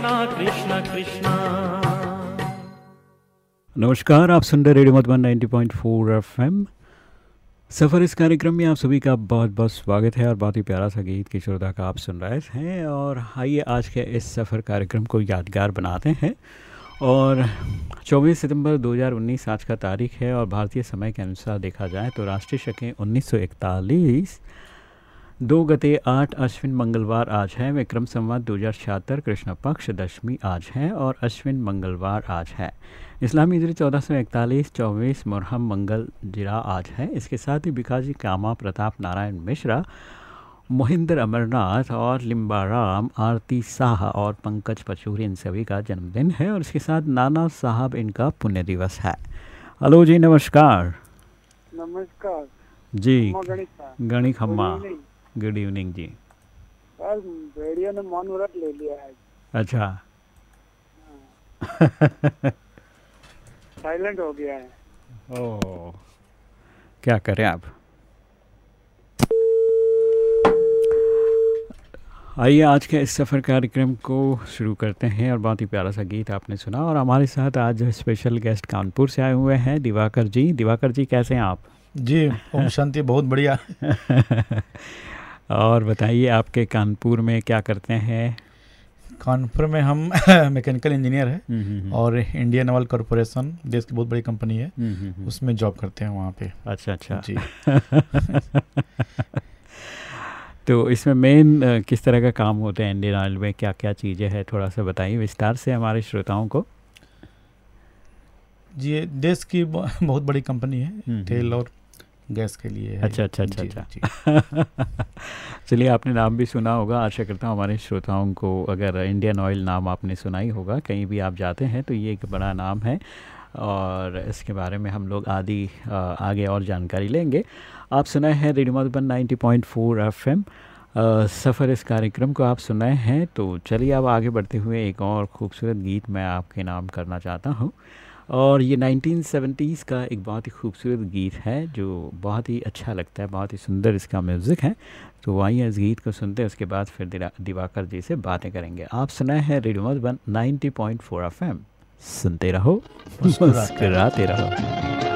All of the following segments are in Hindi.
कृष्णा, कृष्ण, कृष्णा। नमस्कार, आप सुन रहे रेडियो मधुबन 90.4 एफएम। सफ़र इस कार्यक्रम में आप सभी का बहुत बहुत स्वागत है और बहुत ही प्यारा सा गीत की श्रोता का आप सुन रहे हैं। और आइए आज के इस सफ़र कार्यक्रम को यादगार बनाते हैं। और 24 सितंबर 2019 आज का तारीख है और भारतीय समय के अनुसार देखा जाए तो राष्ट्रीय शकें 1941 दो गते आठ अश्विन मंगलवार आज है। विक्रम संवाद दो हज़ार छिहत्तर कृष्ण पक्ष दशमी आज है और अश्विन मंगलवार आज है। इस्लामी इजरी चौदह सौ इकतालीस चौबीस मुरहम मंगल जिरा आज है। इसके साथ ही बिकाजी कामा प्रताप नारायण मिश्रा मोहिंदर अमरनाथ और लिम्बाराम आरती शाह और पंकज पचूरी इन सभी का जन्मदिन है और इसके साथ नाना साहब इनका पुण्य दिवस है। हेलो जी नमस्कार। नमस्कार। जी। गणित गणिक खम्मा। गुड इवनिंग जी सर रेडियो ने मौन व्रत ले लिया है। अच्छा। साइलेंट हो गया है। ओ क्या करें आप? आइए आज के इस सफ़र कार्यक्रम को शुरू करते हैं और बहुत ही प्यारा सा गीत आपने सुना और हमारे साथ आज स्पेशल गेस्ट कानपुर से आए हुए हैं दिवाकर जी। दिवाकर जी कैसे हैं आप? जी ओम शांति बहुत बढ़िया। और बताइए आपके कानपुर में क्या करते हैं? कानपुर में हम मैकेनिकल इंजीनियर है और इंडियन ऑयल कॉरपोरेशन देश की बहुत बड़ी कंपनी है। उसमें जॉब करते हैं वहाँ पे। अच्छा अच्छा। जी। तो इसमें मेन किस तरह का काम होता है इंडियन ऑयल में? क्या क्या चीज़ें हैं? थोड़ा सा बताइए विस्तार से हमारे श्रोताओं को। जी देश की बहुत बड़ी कंपनी है तेल और गैस के लिए है। अच्छा अच्छा अच्छा अच्छा। चलिए आपने नाम भी सुना होगा। आशा करता हूँ हमारे श्रोताओं को अगर इंडियन ऑयल नाम आपने सुना ही होगा कहीं भी आप जाते हैं तो ये एक बड़ा नाम है और इसके बारे में हम लोग आदि आगे और जानकारी लेंगे। आप सुनाए हैं रेडियो मधुबन 90.4 एफएम। सफ़र इस कार्यक्रम को आप सुनाए हैं तो चलिए अब आगे बढ़ते हुए एक और खूबसूरत गीत मैं आपके नाम करना चाहता हूँ। और ये 1970s का एक बहुत ही खूबसूरत गीत है जो बहुत ही अच्छा लगता है बहुत ही सुंदर इसका म्यूज़िक है। तो आइए इस गीत को सुनते हैं उसके बाद फिर दिवाकर जी से बातें करेंगे। आप सुनाए हैं रेडियो मधुबन 90.4 एफएम सुनते रहो। मुस्कुराते रहो।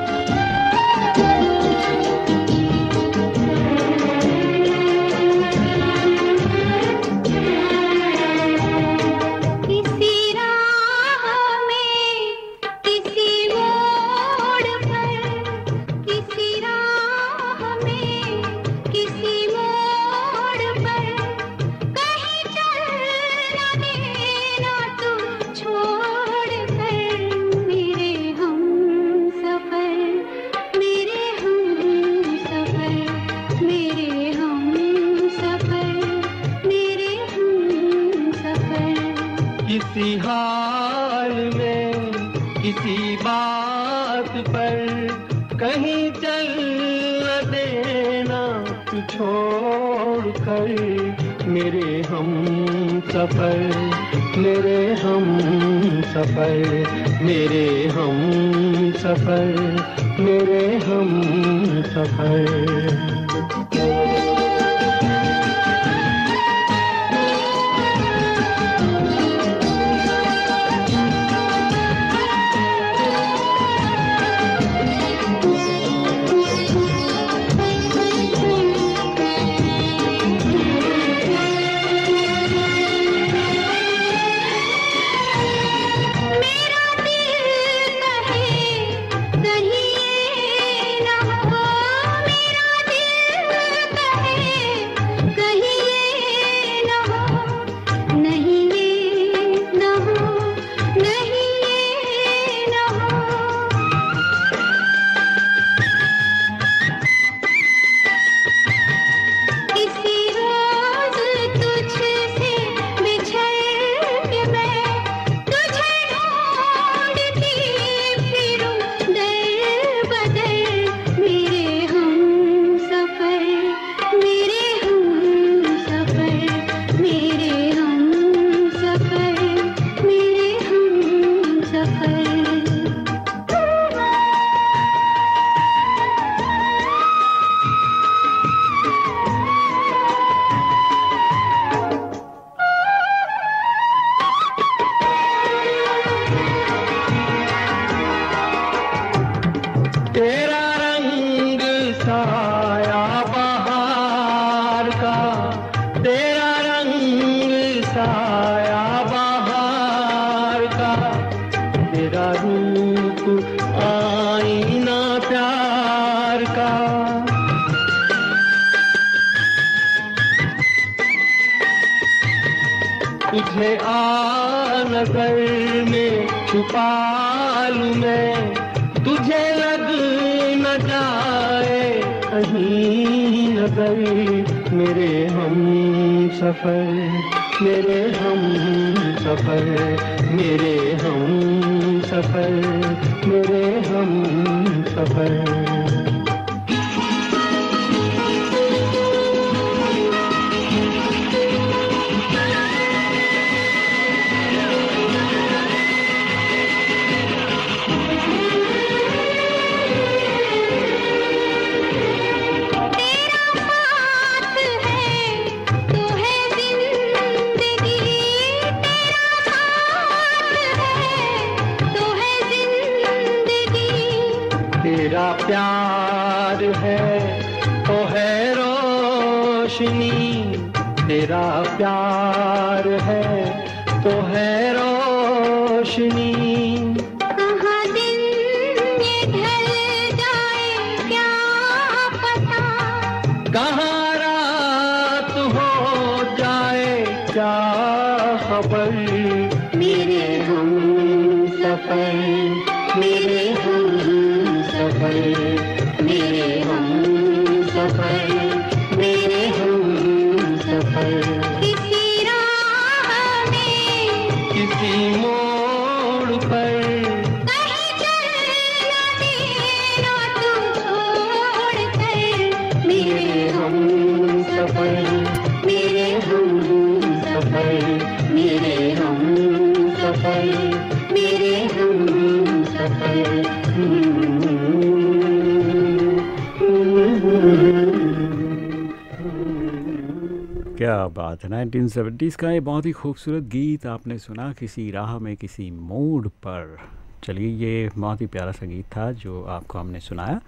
है 1970s का ये बहुत ही खूबसूरत गीत आपने सुना किसी राह में, किसी मूड पर। चलिए, ये बहुत ही प्यारा सा गीत था जो आपको हमने सुनाया।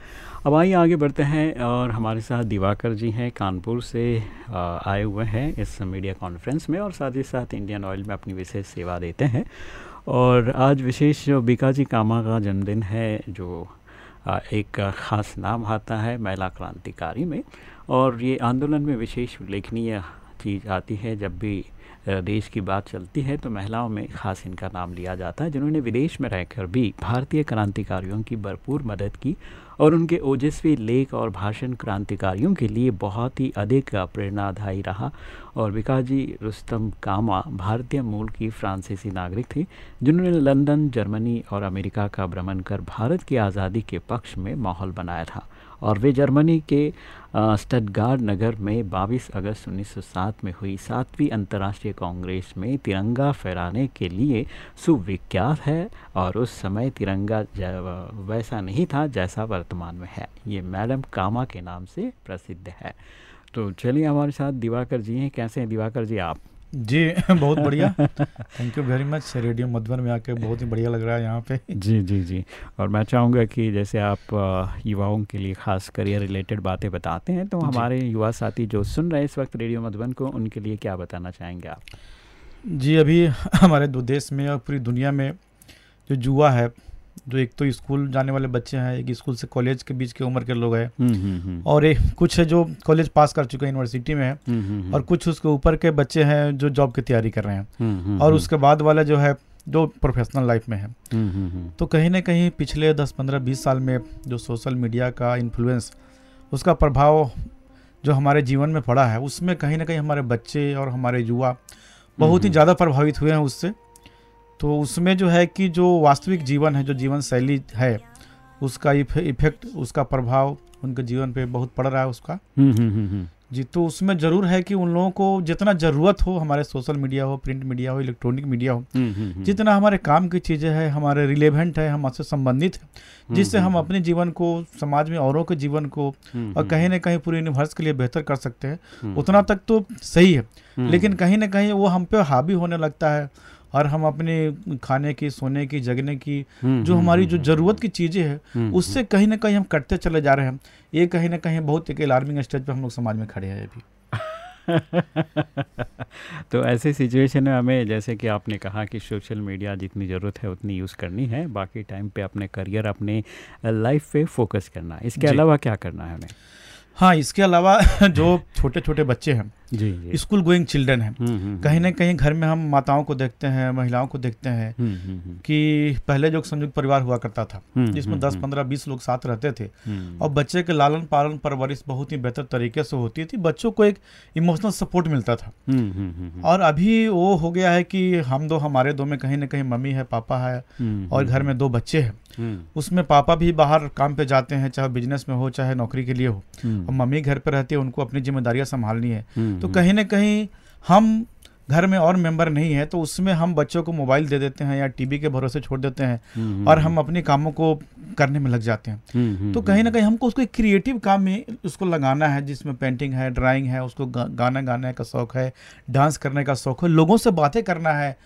अब आइए, आगे बढ़ते हैं और हमारे साथ दिवाकर जी हैं, कानपुर से आए हुए हैं इस मीडिया कॉन्फ्रेंस में और साथ ही साथ इंडियन ऑयल में अपनी विशेष सेवा देते हैं। और आज विशेष जो बीका जी कामा का जन्मदिन है, जो एक ख़ास नाम आता है, महिला क्रांतिकारी में। और ये आंदोलन में विशेष उल्लेखनीय चीज़ आती है। जब भी देश की बात चलती है तो महिलाओं में ख़ास इनका नाम लिया जाता है, जिन्होंने विदेश में रहकर भी भारतीय क्रांतिकारियों की भरपूर मदद की और उनके ओजस्वी लेख और भाषण क्रांतिकारियों के लिए बहुत ही अधिक प्रेरणादायी रहा। और विकास जी रुस्तम कामा भारतीय मूल की फ्रांसीसी नागरिक थी, जिन्होंने लंदन, जर्मनी और अमेरिका का भ्रमण कर भारत की आज़ादी के पक्ष में माहौल बनाया था। और वे जर्मनी के स्टडगार्ड नगर में 22 अगस्त 1907 में हुई। सातवीं अंतर्राष्ट्रीय कांग्रेस में तिरंगा फहराने के लिए सुविख्यात है और उस समय तिरंगा वैसा नहीं था जैसा वर्तमान में है। ये मैडम कामा के नाम से प्रसिद्ध है। तो चलिए हमारे साथ दिवाकर जी हैं। कैसे हैं दिवाकर जी आप? जी बहुत बढ़िया। Thank you very much radio Madhuban में आके बहुत ही बढ़िया लग रहा है यहाँ पे। जी जी जी। और मैं चाहूँगा कि जैसे आप युवाओं के लिए खास करियर रिलेटेड बातें बताते हैं तो हमारे युवा साथी जो सुन रहे हैं इस वक्त रेडियो मधुबन को उनके लिए क्या बताना चाहेंगे आप? जी अभी हमारे देश में और पूरी दुनिया में जो युवा है जो एक तो स्कूल जाने वाले बच्चे हैं एक स्कूल से कॉलेज के बीच के उम्र के लोग हैं। और एक कुछ है जो कॉलेज पास कर चुके हैं यूनिवर्सिटी में है। और कुछ उसके ऊपर के बच्चे हैं जो जॉब की तैयारी कर रहे हैं। और उसके बाद वाला जो है जो प्रोफेशनल लाइफ में है। तो कहीं ना कहीं पिछले दस पंद्रह बीस साल में जो सोशल मीडिया का इन्फ्लुएंस उसका प्रभाव जो हमारे जीवन में पड़ा है उसमें कहीं ना कहीं हमारे बच्चे और हमारे युवा बहुत ही ज़्यादा प्रभावित हुए हैं उससे। तो उसमें जो है कि जो वास्तविक जीवन है जो जीवन शैली है उसका इफ़ेक्ट उसका प्रभाव उनके जीवन पे बहुत पड़ रहा है उसका। जी तो उसमें ज़रूर है कि उन लोगों को जितना ज़रूरत हो हमारे सोशल मीडिया हो प्रिंट मीडिया हो इलेक्ट्रॉनिक मीडिया हो जितना हमारे काम की चीज़ें हैं हमारे रिलेवेंट है हमसे संबंधित है जिससे हम अपने जीवन को समाज में औरों के जीवन को और कहीं ना कहीं पूरे यूनिवर्स के लिए बेहतर कर सकते हैं उतना तक तो सही है। लेकिन कहीं ना कहीं वो हम पे हावी होने लगता है और हम अपने खाने की सोने की जगने की जो हमारी जो ज़रूरत की चीज़ें हैं उससे कहीं ना कहीं हम कटते चले जा रहे हैं। ये कहीं ना कहीं बहुत एक अलार्मिंग स्टेज पे हम लोग समाज में खड़े हैं अभी। तो ऐसे सिचुएशन में हमें जैसे कि आपने कहा कि सोशल मीडिया जितनी ज़रूरत है उतनी यूज़ करनी है बाकी टाइम पे अपने करियर अपने लाइफ पे फोकस करना। इसके अलावा क्या करना है हमें? हाँ इसके अलावा जो छोटे छोटे बच्चे हैं स्कूल गोइंग चिल्ड्रन हैं। हम्म, हम्म, कहीं ना कहीं घर में हम माताओं को देखते हैं महिलाओं को देखते हैं हम्म, हम्म, हम्म, कि पहले जो संयुक्त परिवार हुआ करता था हम्म, जिसमें हम्म, 10 हम्म। 15 20 लोग साथ रहते थे हम्म, और बच्चे के लालन पालन परवरिश बहुत ही बेहतर तरीके से होती थी। बच्चों को एक इमोशनल सपोर्ट मिलता था। हम्म, हम्म, हम्म, हम्म, और अभी वो हो गया है कि हम दो हमारे दो में कहीं ना कहीं मम्मी है पापा है हम्म, और घर में दो बच्चे हैं। हम्म, उसमें पापा भी बाहर काम पे जाते हैं चाहे बिज़नेस में हो चाहे नौकरी के लिए हो। हम्म, और मम्मी घर पे रहती है उनको अपनी जिम्मेदारियाँ संभालनी है। हम्म, तो कहीं ना कहीं हम घर में और मेंबर नहीं है तो उसमें हम बच्चों को मोबाइल दे देते हैं या टीवी के भरोसे छोड़ देते हैं और हम अपने कामों को करने में लग जाते हैं। तो कहीं ना कहीं हमको उसको एक क्रिएटिव काम में उसको लगाना है जिसमें पेंटिंग है ड्राइंग है उसको गा, गाना गाने का शौक है डांस करने का शौक है लोगों से बातें करना है।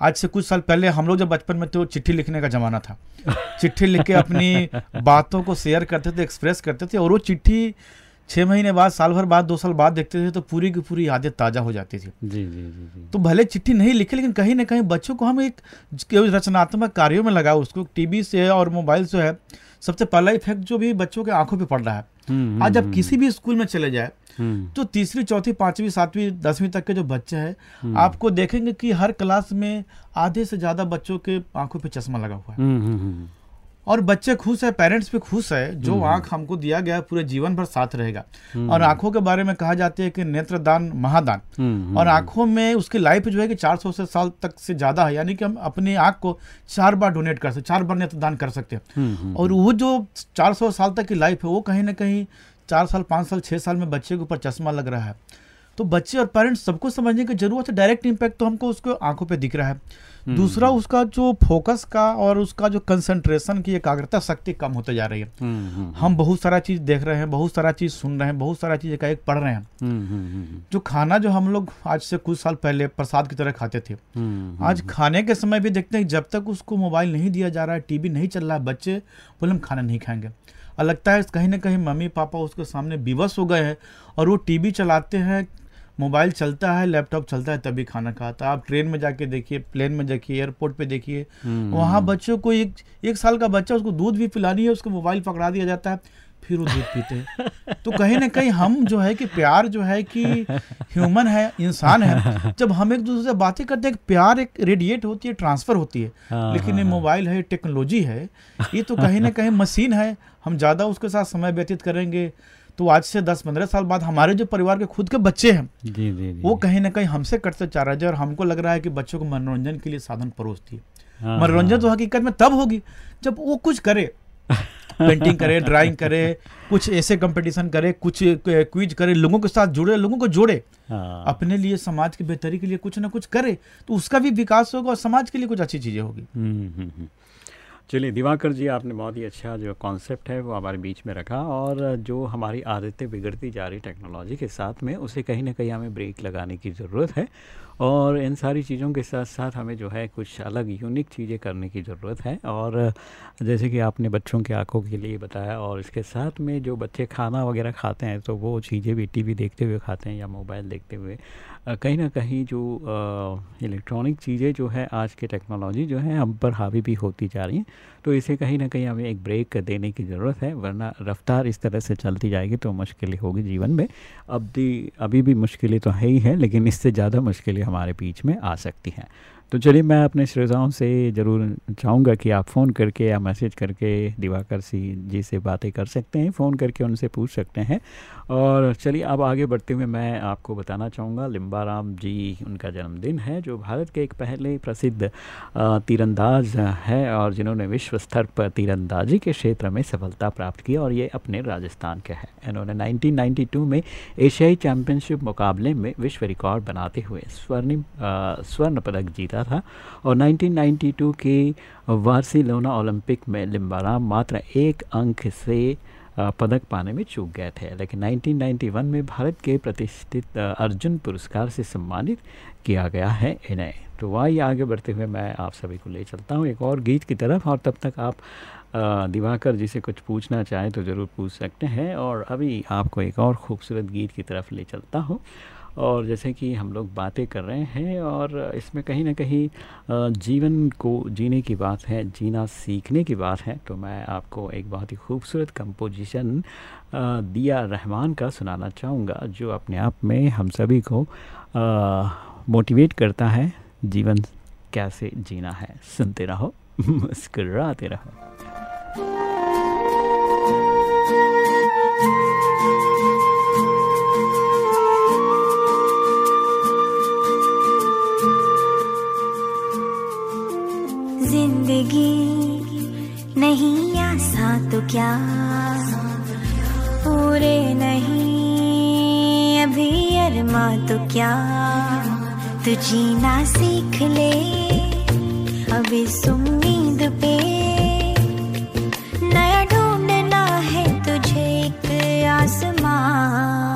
आज से कुछ साल पहले हम लोग जब बचपन में थे तो चिट्ठी लिखने का जमाना था। चिट्ठी लिख के अपनी बातों को शेयर करते थे एक्सप्रेस करते थे और वो चिट्ठी छः महीने बाद साल भर बाद दो साल बाद देखते थे तो पूरी की पूरी यादें ताज़ा हो जाती थी। जी जी जी जी। तो भले चिट्ठी नहीं लिखी लेकिन कहीं ना कहीं बच्चों को हम एक रचनात्मक कार्यों में लगाओ उसको टीवी से और मोबाइल से है सबसे पहला इफ़ेक्ट जो भी बच्चों के आँखों पे पड़ रहा है। हम्म, आज आप हम्म, किसी भी स्कूल में चले जाए हम्म, तो तीसरी चौथी पांचवी सातवीं दसवीं तक के जो बच्चे हैं हम्म, आपको देखेंगे कि हर क्लास में आधे से ज़्यादा बच्चों के आँखों पे चश्मा लगा हुआ है। हम्म, हम्म, हम्म, और बच्चे खुश है पेरेंट्स भी खुश है जो आँख हमको दिया गया है पूरे जीवन भर साथ रहेगा। और आँखों के बारे में कहा जाता है कि नेत्रदान महादान। हम्म, और आँखों में उसकी लाइफ जो है कि 400 से साल तक से ज़्यादा है यानी कि हम अपनी आँख को चार बार डोनेट कर सकते चार बार नेत्रदान कर सकते हैं। हम्म, हम्म, और वो जो 400 साल तक की लाइफ है वो कहीं ना कहीं चार साल पाँच साल छः साल में बच्चे के ऊपर चश्मा लग रहा है। तो बच्चे और पेरेंट्स सबको समझने की ज़रूरत है डायरेक्ट इम्पैक्ट तो हमको उसको आँखों पे दिख रहा है। दूसरा उसका जो फोकस का और उसका जो कंसंट्रेशन की एकाग्रता शक्ति कम होते जा रही है। हम्म, हम्म, हम बहुत सारा चीज़ देख रहे हैं बहुत सारा चीज़ सुन रहे हैं बहुत सारा चीज़ एकाएक पढ़ रहे हैं। हम्म, हम्म, हम्म, जो खाना जो हम लोग आज से कुछ साल पहले प्रसाद की तरह खाते थे हम्म, आज खाने के समय भी देखते हैं जब तक उसको मोबाइल नहीं दिया जा रहा है टीवी नहीं चल रहा है बच्चे बोले हम खाना नहीं खाएँगे। और लगता है कहीं ना कहीं मम्मी पापा उसके सामने विवश हो गए हैं और वो टीवी चलाते हैं मोबाइल चलता है लैपटॉप चलता है तभी खाना खाता है। आप ट्रेन में जाके देखिए प्लेन में देखिए एयरपोर्ट पे देखिए हम्म, वहाँ बच्चों को एक एक साल का बच्चा उसको दूध भी पिलानी है उसको मोबाइल पकड़ा दिया जाता है फिर वो दूध पीते हैं। तो कहीं ना कहीं हम जो है कि प्यार जो है कि ह्यूमन है इंसान है जब हम एक दूसरे से बातें करते हैं प्यार एक रेडिएट होती है ट्रांसफ़र होती है। हाँ, लेकिन ये हाँ, मोबाइल है टेक्नोलॉजी है ये तो कहीं ना कहीं मशीन है हम ज़्यादा उसके साथ समय व्यतीत करेंगे तो आज से दस पंद्रह साल बाद हमारे जो परिवार के खुद के बच्चे हैं जी जी जी। वो कहीं ना कहीं हमसे करते जा रहे हैं और हमको लग रहा है कि बच्चों को मनोरंजन के लिए साधन परोसती है। हाँ, मनोरंजन तो हकीकत में तब होगी जब वो कुछ करे पेंटिंग करे ड्राइंग करे कुछ ऐसे कंपटीशन करे कुछ क्विज करे लोगों के साथ जुड़े लोगों को जोड़े हाँ, अपने लिए समाज की बेहतरी के लिए कुछ ना कुछ करे तो उसका भी विकास होगा और समाज के लिए कुछ अच्छी चीज़ें होगी। हम्म, हम्म, हम्म। चलिए, दिवाकर जी, आपने बहुत ही अच्छा जो कॉन्सेप्ट है वो हमारे बीच में रखा और जो हमारी आदतें बिगड़ती जा रही टेक्नोलॉजी के साथ में, उसे कहीं ना कहीं हमें ब्रेक लगाने की ज़रूरत है। और इन सारी चीज़ों के साथ साथ हमें जो है कुछ अलग यूनिक चीज़ें करने की ज़रूरत है। और जैसे कि आपने बच्चों की आँखों के लिए बताया और इसके साथ में जो बच्चे खाना वगैरह खाते हैं तो वो चीज़ें भी टीवी देखते हुए खाते हैं या मोबाइल देखते हुए। कहीं ना कहीं जो इलेक्ट्रॉनिक चीज़ें जो है आज के टेक्नोलॉजी जो है हम पर हावी भी होती जा रही हैं। तो इसे कहीं ना कहीं हमें एक ब्रेक देने की ज़रूरत है, वरना रफ्तार इस तरह से चलती जाएगी तो मुश्किलें होगी जीवन में। अब भी अभी भी मुश्किलें तो है ही है, लेकिन इससे ज़्यादा मुश्किलें हमारे बीच में आ सकती हैं। तो चलिए मैं अपने श्रोताओं से ज़रूर चाहूँगा कि आप फ़ोन करके या मैसेज करके दिवाकर सिंह जी से बातें कर सकते हैं, फ़ोन करके उनसे पूछ सकते हैं। और चलिए अब आगे बढ़ते हुए मैं आपको बताना चाहूँगा लिम्बाराम जी उनका जन्मदिन है, जो भारत के एक पहले प्रसिद्ध तीरंदाज है और जिन्होंने विश्व स्तर पर तीरंदाजी के क्षेत्र में सफलता प्राप्त की और ये अपने राजस्थान के हैं। इन्होंने 1992 में एशियाई चैम्पियनशिप मुकाबले में विश्व रिकॉर्ड बनाते हुए स्वर्णिम स्वर्ण पदक जीता था और 1992 के बार्सिलोना ओलंपिक में लिम्बाराम मात्र एक अंक से पदक पाने में चूक गए थे। लेकिन 1991 में भारत के प्रतिष्ठित अर्जुन पुरस्कार से सम्मानित किया गया है इन्हें। तो आइए आगे बढ़ते हुए मैं आप सभी को ले चलता हूँ। एक और गीत की तरफ़, और तब तक आप दिवाकर जी से कुछ पूछना चाहें तो ज़रूर पूछ सकते हैं। और अभी आपको एक और खूबसूरत गीत की तरफ़ ले चलता हूँ। और जैसे कि हम लोग बातें कर रहे हैं और इसमें कहीं ना कहीं जीवन को जीने की बात है, जीना सीखने की बात है तो मैं आपको एक बहुत ही खूबसूरत कंपोजिशन दिया रहमान का सुनाना चाहूँगा, जो अपने आप में हम सभी को मोटिवेट करता है, जीवन कैसे जीना है। सुनते रहो, मुस्कुराते रहो। ज़िंदगी नहीं आसान तो क्या? पूरे नहीं, अभी अरमा तो क्या? तू जीना सीख ले अब इस पे। नया ढूंढना है तुझे एक आसमान।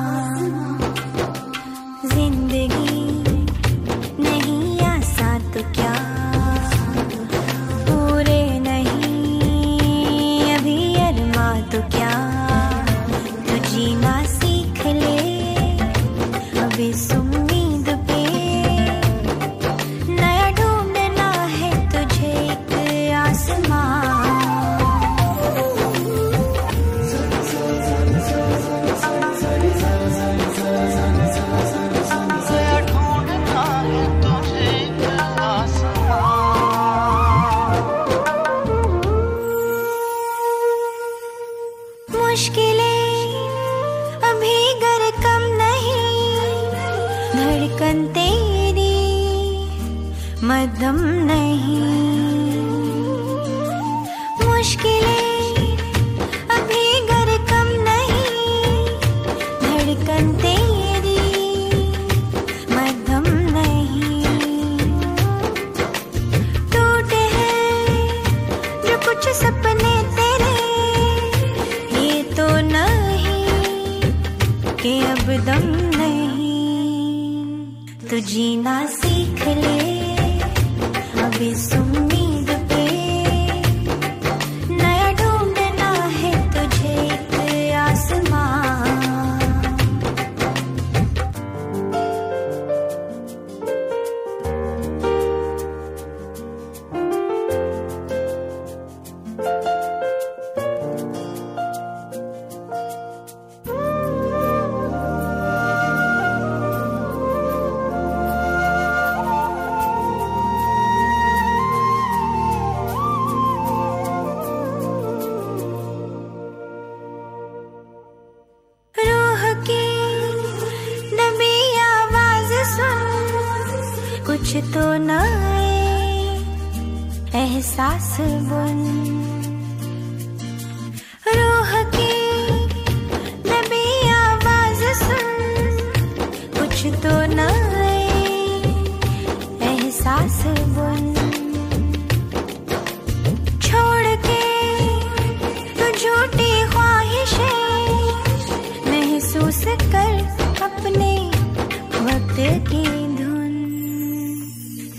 की धुन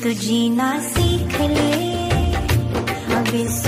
तू जीना सीख ले। अब इस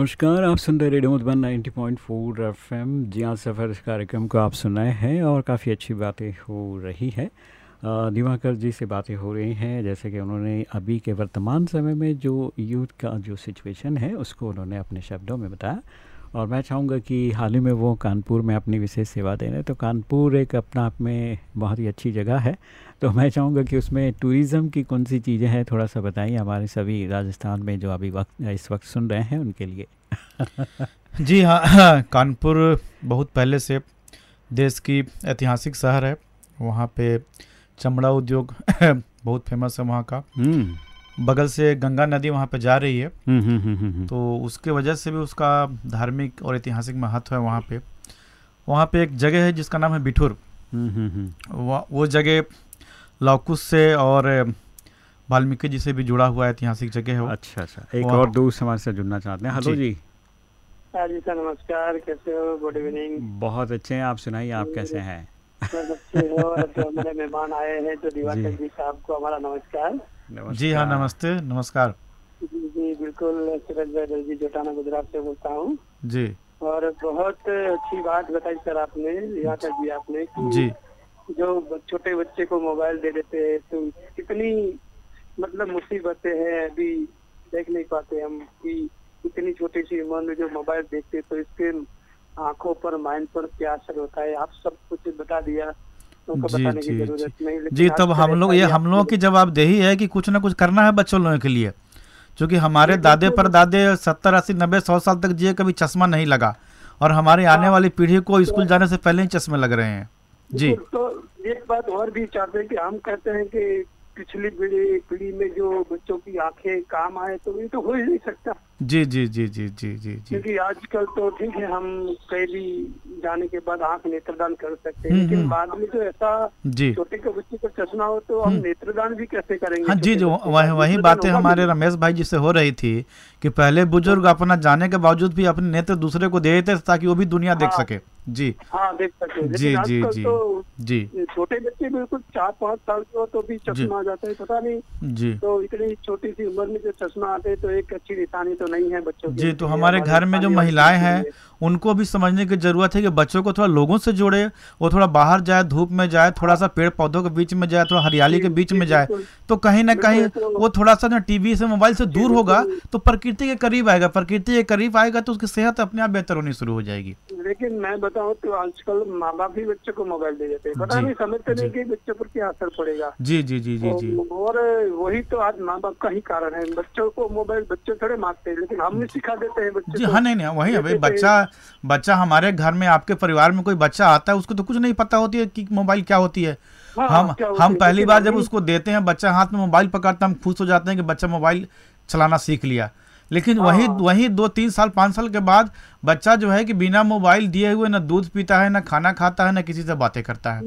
नमस्कार, आप सुन रहे रेडियो मधुबन 90.4 एफएम। जी हाँ सफ़र इस कार्यक्रम को आप सुनाए हैं और काफ़ी अच्छी बातें हो रही है। दिवाकर जी से बातें हो रही हैं, जैसे कि उन्होंने अभी के वर्तमान समय में जो यूथ का जो सिचुएशन है, उसको उन्होंने अपने शब्दों में बताया। और मैं चाहूँगा कि हाल ही में वो कानपुर में अपनी विशेष सेवा दे रहे तो कानपुर एक अपना आप में बहुत ही अच्छी जगह है। तो मैं चाहूँगा कि उसमें टूरिज़्म की कौन सी चीज़ें हैं थोड़ा सा बताइए हमारे सभी राजस्थान में जो अभी वक्त इस वक्त सुन रहे हैं उनके लिए। जी हाँ कानपुर बहुत पहले से देश की ऐतिहासिक शहर है। वहाँ पे चमड़ा उद्योग बहुत फ़ेमस है वहाँ का। हम्म। बगल से गंगा नदी वहाँ पे जा रही है। हम्म, हम्म, हम्म, तो उसके वजह से भी उसका धार्मिक और ऐतिहासिक महत्व है वहाँ पे। वहाँ पे एक जगह है जिसका नाम है बिठुर। हम्म, हम्म, हम्म। वो जगह लौकुश से और वाल्मीकि जी से भी जुड़ा हुआ ऐतिहासिक जगह है अच्छा अच्छा। एक और दोस्त हमारे साथ जुड़ना चाहते हैं। हेलो जी। हाँ जी सर नमस्कार। कैसे हो? Good evening. बहुत अच्छे हैं। आप सुनाइए आप कैसे हैं? मेहमान आए हैं तो दिवाकर। जी साहब को हमारा नमस्कार। जी हाँ नमस्ते नमस्कार। जी जी बिल्कुल सूरज भाई जी जोटाना गुजरात से बोलता हूँ। जी। और बहुत अच्छी बात बताई सर आपने दिवाकर जी आपने कि जी। जो छोटे बच्चे को मोबाइल दे देते हैं तो कितनी मतलब मुसीबतें हैं अभी देख नहीं पाते हम कि इतनी छोटी सी उम्र में जो मोबाइल देखते तो इसके आँखों पर माइंड पर क्या असर होता है? आप सब कुछ बता दिया। उनको जी, बताने की जी, ज़रूरत नहीं जी तब हम लोग ये हम लोगों की जवाबदेही है कि कुछ ना कुछ करना है बच्चों लोगों के लिए। क्योंकि हमारे दादे पर दादे सत्तर अस्सी नब्बे सौ साल तक जिए कभी चश्मा नहीं लगा। और हमारी आने वाली पीढ़ी को स्कूल जाने से पहले ही चश्मे लग रहे हैं। जी। तो एक बात और भी चाहते हैं कि हम कहते हैं कि पिछली पीढ़ी पीढ़ी में जो बच्चों की आँखें काम आए तो ये तो हो ही नहीं सकता। जी जी जी जी जी जी जी। क्योंकि आजकल तो ठीक है हम कहीं भी जाने के बाद आँख नेत्रदान कर सकते हैं हम्म, लेकिन हम्म। बाद में जो ऐसा जी। छोटे के बच्चे को चश्मा हो तो हम हम्म। नेत्रदान भी कैसे करेंगे? हाँ जी जो वही वही बातें हमारे रमेश भाई जी से हो रही थी कि पहले बुज़ुर्ग अपना जाने के बावजूद भी अपने नेत्र दूसरे को दे देते ताकि वो भी दुनिया देख हाँ। सके। जी। हाँ देख सकते हैं जी, जी, जी। तो जी। छोटे बच्चे बिल्कुल चार पाँच साल के हो तो भी चश्मा आ जाता है पता नहीं। जी। तो इतनी छोटी सी उम्र में जो चश्मा आते हैं तो एक अच्छी निशानी तो नहीं है बच्चों जी तो हमारे घर में जो महिलाएँ हैं उनको भी समझने की ज़रूरत है कि बच्चों को थोड़ा लोगों से जोड़े वो थोड़ा बाहर जाए धूप में जाए थोड़ा सा पेड़ पौधों के बीच में जाए थोड़ा हरियाली के बीच में जाए तो कहीं ना कहीं वो थोड़ा सा ना टीवी से मोबाइल से दूर होगा तो प्रकृति के करीब आएगा प्रकृति के करीब आएगा तो उसकी सेहत अपने आप बेहतर होनी शुरू हो जाएगी। लेकिन मैं बताऊँ तो आजकल माँ बाप भी बच्चों को मोबाइल दे देते हैं। पता नहीं समझते नहीं। कि बच्चों पर क्या असर पड़ेगा। जी जी जी जी जी। और वही तो आज माँ बाप का ही कारण है। बच्चों को मोबाइल बच्चे थोड़े मारते हैं। लेकिन हम भी सिखा देते हैं बच्चे जी हाँ नहीं नहीं वही है भाई बच्चा बच्चा हमारे घर में आपके परिवार में कोई बच्चा आता है उसको तो कुछ नहीं पता होती है कि मोबाइल क्या होती है। हाँ, हम हम पहली बार जब उसको देते हैं बच्चा हाथ में मोबाइल पकड़ता हम खुश हो जाते हैं कि बच्चा मोबाइल चलाना सीख लिया। लेकिन वही हाँ। वही दो तीन साल पाँच साल के बाद बच्चा जो है कि बिना मोबाइल दिए हुए ना दूध पीता है ना खाना खाता है ना किसी से बातें करता है।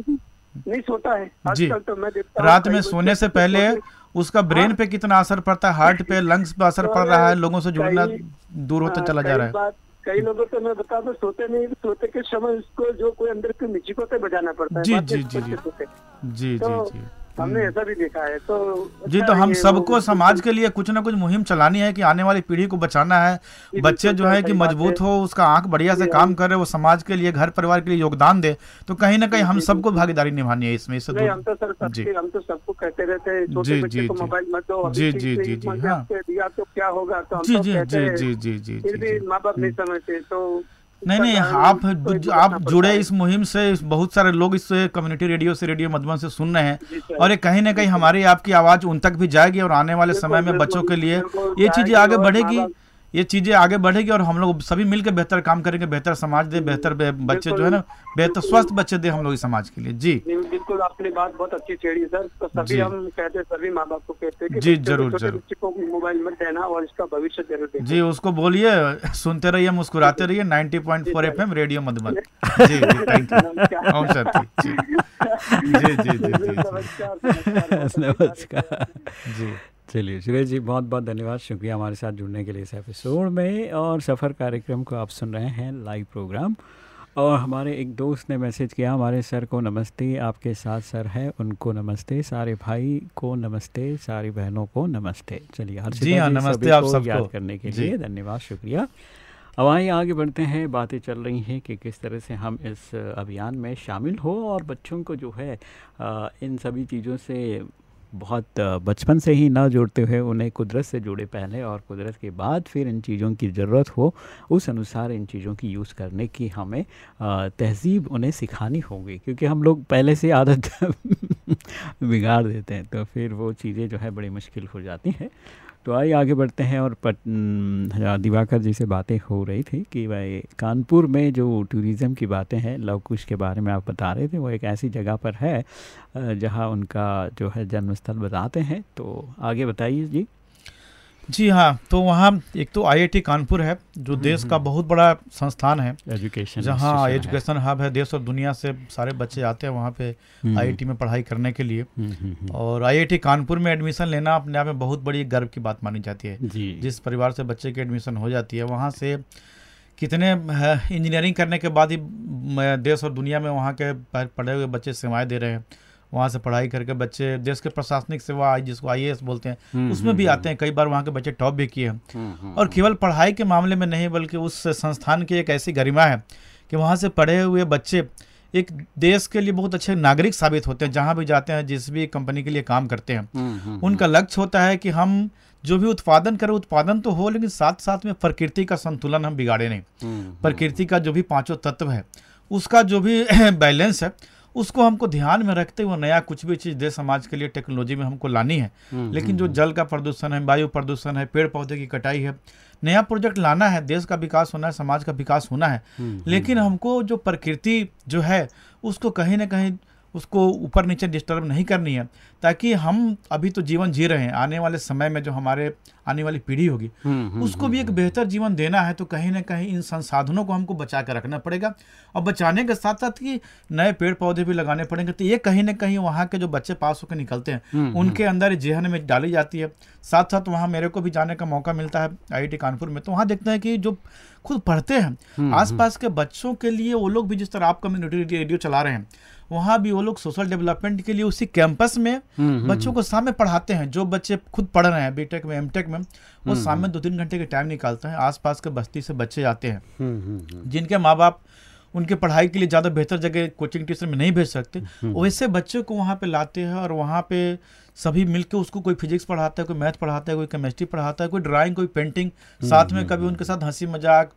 नहीं सोता है। जी। तो मैं देखता रात में सोने से पहले उसका ब्रेन हाँ। पे कितना असर पड़ता है हार्ट पे लंग्स पे असर पड़ रहा है लोगों से जुड़ना दूर होता हाँ, चला जा रहा है कई लोगों से मैं बता दू सोते नहीं सोते के समय उसको जो कोई अंदर की म्यूज़िक होते बजाना पड़ता है जी, जी, जी, जी। जी तो जी जी हमने ऐसा भी देखा है तो जी अच्छा तो हम सबको समाज के लिए कुछ ना कुछ मुहिम चलानी है कि आने वाली पीढ़ी को बचाना है। बच्चे जो है कि मज़बूत हो। उसका आँख बढ़िया से काम करे वो समाज के लिए घर परिवार के लिए योगदान दे तो कहीं ना कहीं हम सबको भागीदारी निभानी है इसमें इससे हम तो सर जी। हम तो सबको कहते रहते हैं जी, जी। मोबाइल मत दो अभी जी, जी, ही जी, जी, हाँ। तो क्या होगा जी जी जी हैं। जी जी जी माँ बाप नहीं समझते तो नहीं नहीं आप आप जुड़े इस मुहिम से बहुत सारे लोग इस कम्युनिटी रेडियो से रेडियो मधुबन से सुन रहे हैं। और ये कहीं ना कहीं हमारी आपकी आवाज़ उन तक भी जाएगी और आने वाले समय में बच्चों के लिए ये चीज़ें आगे बढ़ेगी। ये चीज़ें आगे बढ़ेगी और हम लोग सभी मिलकर बेहतर काम करेंगे बेहतर समाज दे बेहतर बच्चे जो है ना बेहतर स्वस्थ बच्चे दे हम लोग समाज के लिए। जी। बिल्कुल आपने बात बहुत अच्छी छेड़ी सर। तो सभी हम कहते हैं सभी माँ बाप को कहते हैं जी, ज़रूर, ज़रूर। मोबाइल मत देना और इसका भविष्य ज़रूर जी उसको बोलिए सुनते रहिए मुस्कुराते रहिए 90.4 एफएम रेडियो मधुबन। जी जी थैंक यू ओम शांति। जी जी जी जी नमस्कार। जी। चलिए सुरेश जी बहुत बहुत धन्यवाद। शुक्रिया हमारे साथ जुड़ने के लिए इस एपिसोड में और सफ़र कार्यक्रम को आप सुन रहे हैं लाइव प्रोग्राम। और हमारे एक दोस्त ने मैसेज किया हमारे सर को नमस्ते आपके साथ सर है उनको नमस्ते सारे भाई को नमस्ते सारी बहनों को नमस्ते। चलिए हर्षिता जी हाँ, नमस्ते आप को सबको। याद करने के लिए धन्यवाद शुक्रिया। अब आइए आगे बढ़ते हैं बातें चल रही हैं कि किस तरह से हम इस अभियान में शामिल हो और बच्चों को जो है इन सभी चीज़ों से बहुत बचपन से ही ना जुड़ते हुए उन्हें कुदरत से जुड़े पहले और कुदरत के बाद फिर इन चीज़ों की ज़रूरत हो, उस अनुसार इन चीज़ों की यूज़ करने की हमें तहजीब उन्हें सिखानी होगी। क्योंकि हम लोग पहले से आदत बिगाड़ देते हैं तो फिर वो चीज़ें जो है बड़ी मुश्किल हो जाती हैं। तो आइए आगे बढ़ते हैं और पट दिवाकर जी से बातें हो रही थी कि भाई कानपुर में जो टूरिज़्म की बातें हैं लव कुश के बारे में आप बता रहे थे, वो एक ऐसी जगह पर है जहाँ उनका जो है जन्म स्थल बताते हैं। तो आगे बताइए जी। जी हाँ तो वहाँ एक तो आईआईटी कानपुर है जो देश का बहुत बड़ा संस्थान है। एजुकेशन जहाँ एजुकेशन हब है देश और दुनिया से सारे बच्चे आते हैं वहाँ पे आईआईटी में पढ़ाई करने के लिए। और आईआईटी कानपुर में एडमिशन लेना अपने आप में बहुत बड़ी गर्व की बात मानी जाती है। जी। जिस परिवार से बच्चे की एडमिशन हो जाती है वहाँ से कितने इंजीनियरिंग करने के बाद ही देश और दुनिया में वहाँ के पढ़े हुए बच्चे सेवाएँ दे रहे हैं। वहाँ से पढ़ाई करके बच्चे देश के प्रशासनिक सेवा जिसको आईएएस बोलते हैं उसमें भी आते हैं। कई बार वहाँ के बच्चे टॉप भी किए हैं। और केवल पढ़ाई के मामले में नहीं बल्कि उस संस्थान की एक ऐसी गरिमा है कि वहाँ से पढ़े हुए बच्चे एक देश के लिए बहुत अच्छे नागरिक साबित होते हैं जहाँ भी जाते हैं जिस भी कंपनी के लिए काम करते हैं। उनका लक्ष्य होता है कि हम जो भी उत्पादन करें उत्पादन तो हो लेकिन साथ साथ में प्रकृति का संतुलन हम बिगाड़े नहीं। प्रकृति का जो भी पाँचों तत्व है उसका जो भी बैलेंस है उसको हमको ध्यान में रखते हुए नया कुछ भी चीज़ देश समाज के लिए टेक्नोलॉजी में हमको लानी है। लेकिन जो जल का प्रदूषण है वायु प्रदूषण है पेड़ पौधे की कटाई है नया प्रोजेक्ट लाना है देश का विकास होना है समाज का विकास होना है। लेकिन हमको जो प्रकृति जो है उसको कहीं ना कहीं उसको ऊपर नीचे डिस्टर्ब नहीं करनी है ताकि हम अभी तो जीवन जी रहे हैं आने वाले समय में जो हमारे आने वाली पीढ़ी होगी उसको भी एक बेहतर जीवन देना है तो कहीं ना कहीं इन संसाधनों को हमको बचा कर रखना पड़ेगा। और बचाने के साथ साथ कि नए पेड़ पौधे भी लगाने पड़ेंगे तो ये कहीं ना कहीं वहाँ के जो बच्चे पास होकर निकलते हैं उनके अंदर जेहन में डाली जाती है। साथ साथ वहाँ मेरे को भी जाने का मौका मिलता है आईआईटी कानपुर में तो वहाँ देखते हैं कि जो खुद पढ़ते हैं आसपास के बच्चों के लिए वो लोग भी जिस तरह आप कम्युनिटी रेडियो चला रहे हैं वहाँ भी वो लोग सोशल डेवलपमेंट के लिए उसी कैंपस में बच्चों को सामने पढ़ाते हैं जो बच्चे खुद पढ़ रहे हैं बीटेक में एमटेक में वो सामने दो तीन घंटे के टाइम निकालते हैं आसपास के बस्ती से बच्चे आते हैं। जिनके माँ बाप उनके पढ़ाई के लिए ज़्यादा बेहतर जगह कोचिंग ट्यूशन में नहीं भेज सकते वैसे बच्चे को वहाँ पे लाते हैं और वहाँ पे सभी मिलके उसको कोई फिजिक्स पढ़ाता है कोई मैथ पढ़ाता है कोई केमिस्ट्री पढ़ाता है कोई ड्राइंग कोई पेंटिंग साथ में कभी उनके साथ हँसी मज़ाक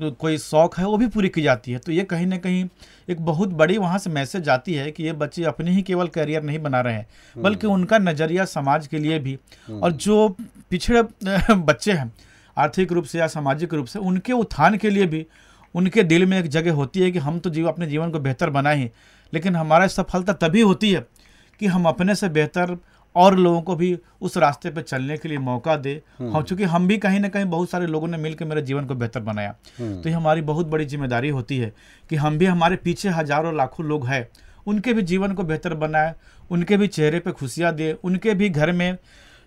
कोई शौक है वो भी पूरी की जाती है। तो ये कहीं ना कहीं एक बहुत बड़ी वहाँ से मैसेज जाती है कि ये बच्चे अपने ही केवल करियर नहीं बना रहे हैं बल्कि उनका नज़रिया समाज के लिए भी। और जो पिछड़े बच्चे हैं आर्थिक रूप से या सामाजिक रूप से उनके उत्थान के लिए भी उनके दिल में एक जगह होती है कि हम तो जीव अपने जीवन को बेहतर बनाएँ लेकिन हमारा सफलता तभी होती है कि हम अपने से बेहतर और लोगों को भी उस रास्ते पर चलने के लिए मौका दे। हम चूँकि हम भी कहीं ना कहीं बहुत सारे लोगों ने मिलकर मेरे जीवन को बेहतर बनाया। तो ये हमारी बहुत बड़ी ज़िम्मेदारी होती है कि हम भी हमारे पीछे हज़ारों लाखों लोग हैं। उनके भी जीवन को बेहतर बनाए उनके भी चेहरे पे खुशियाँ दे उनके भी घर में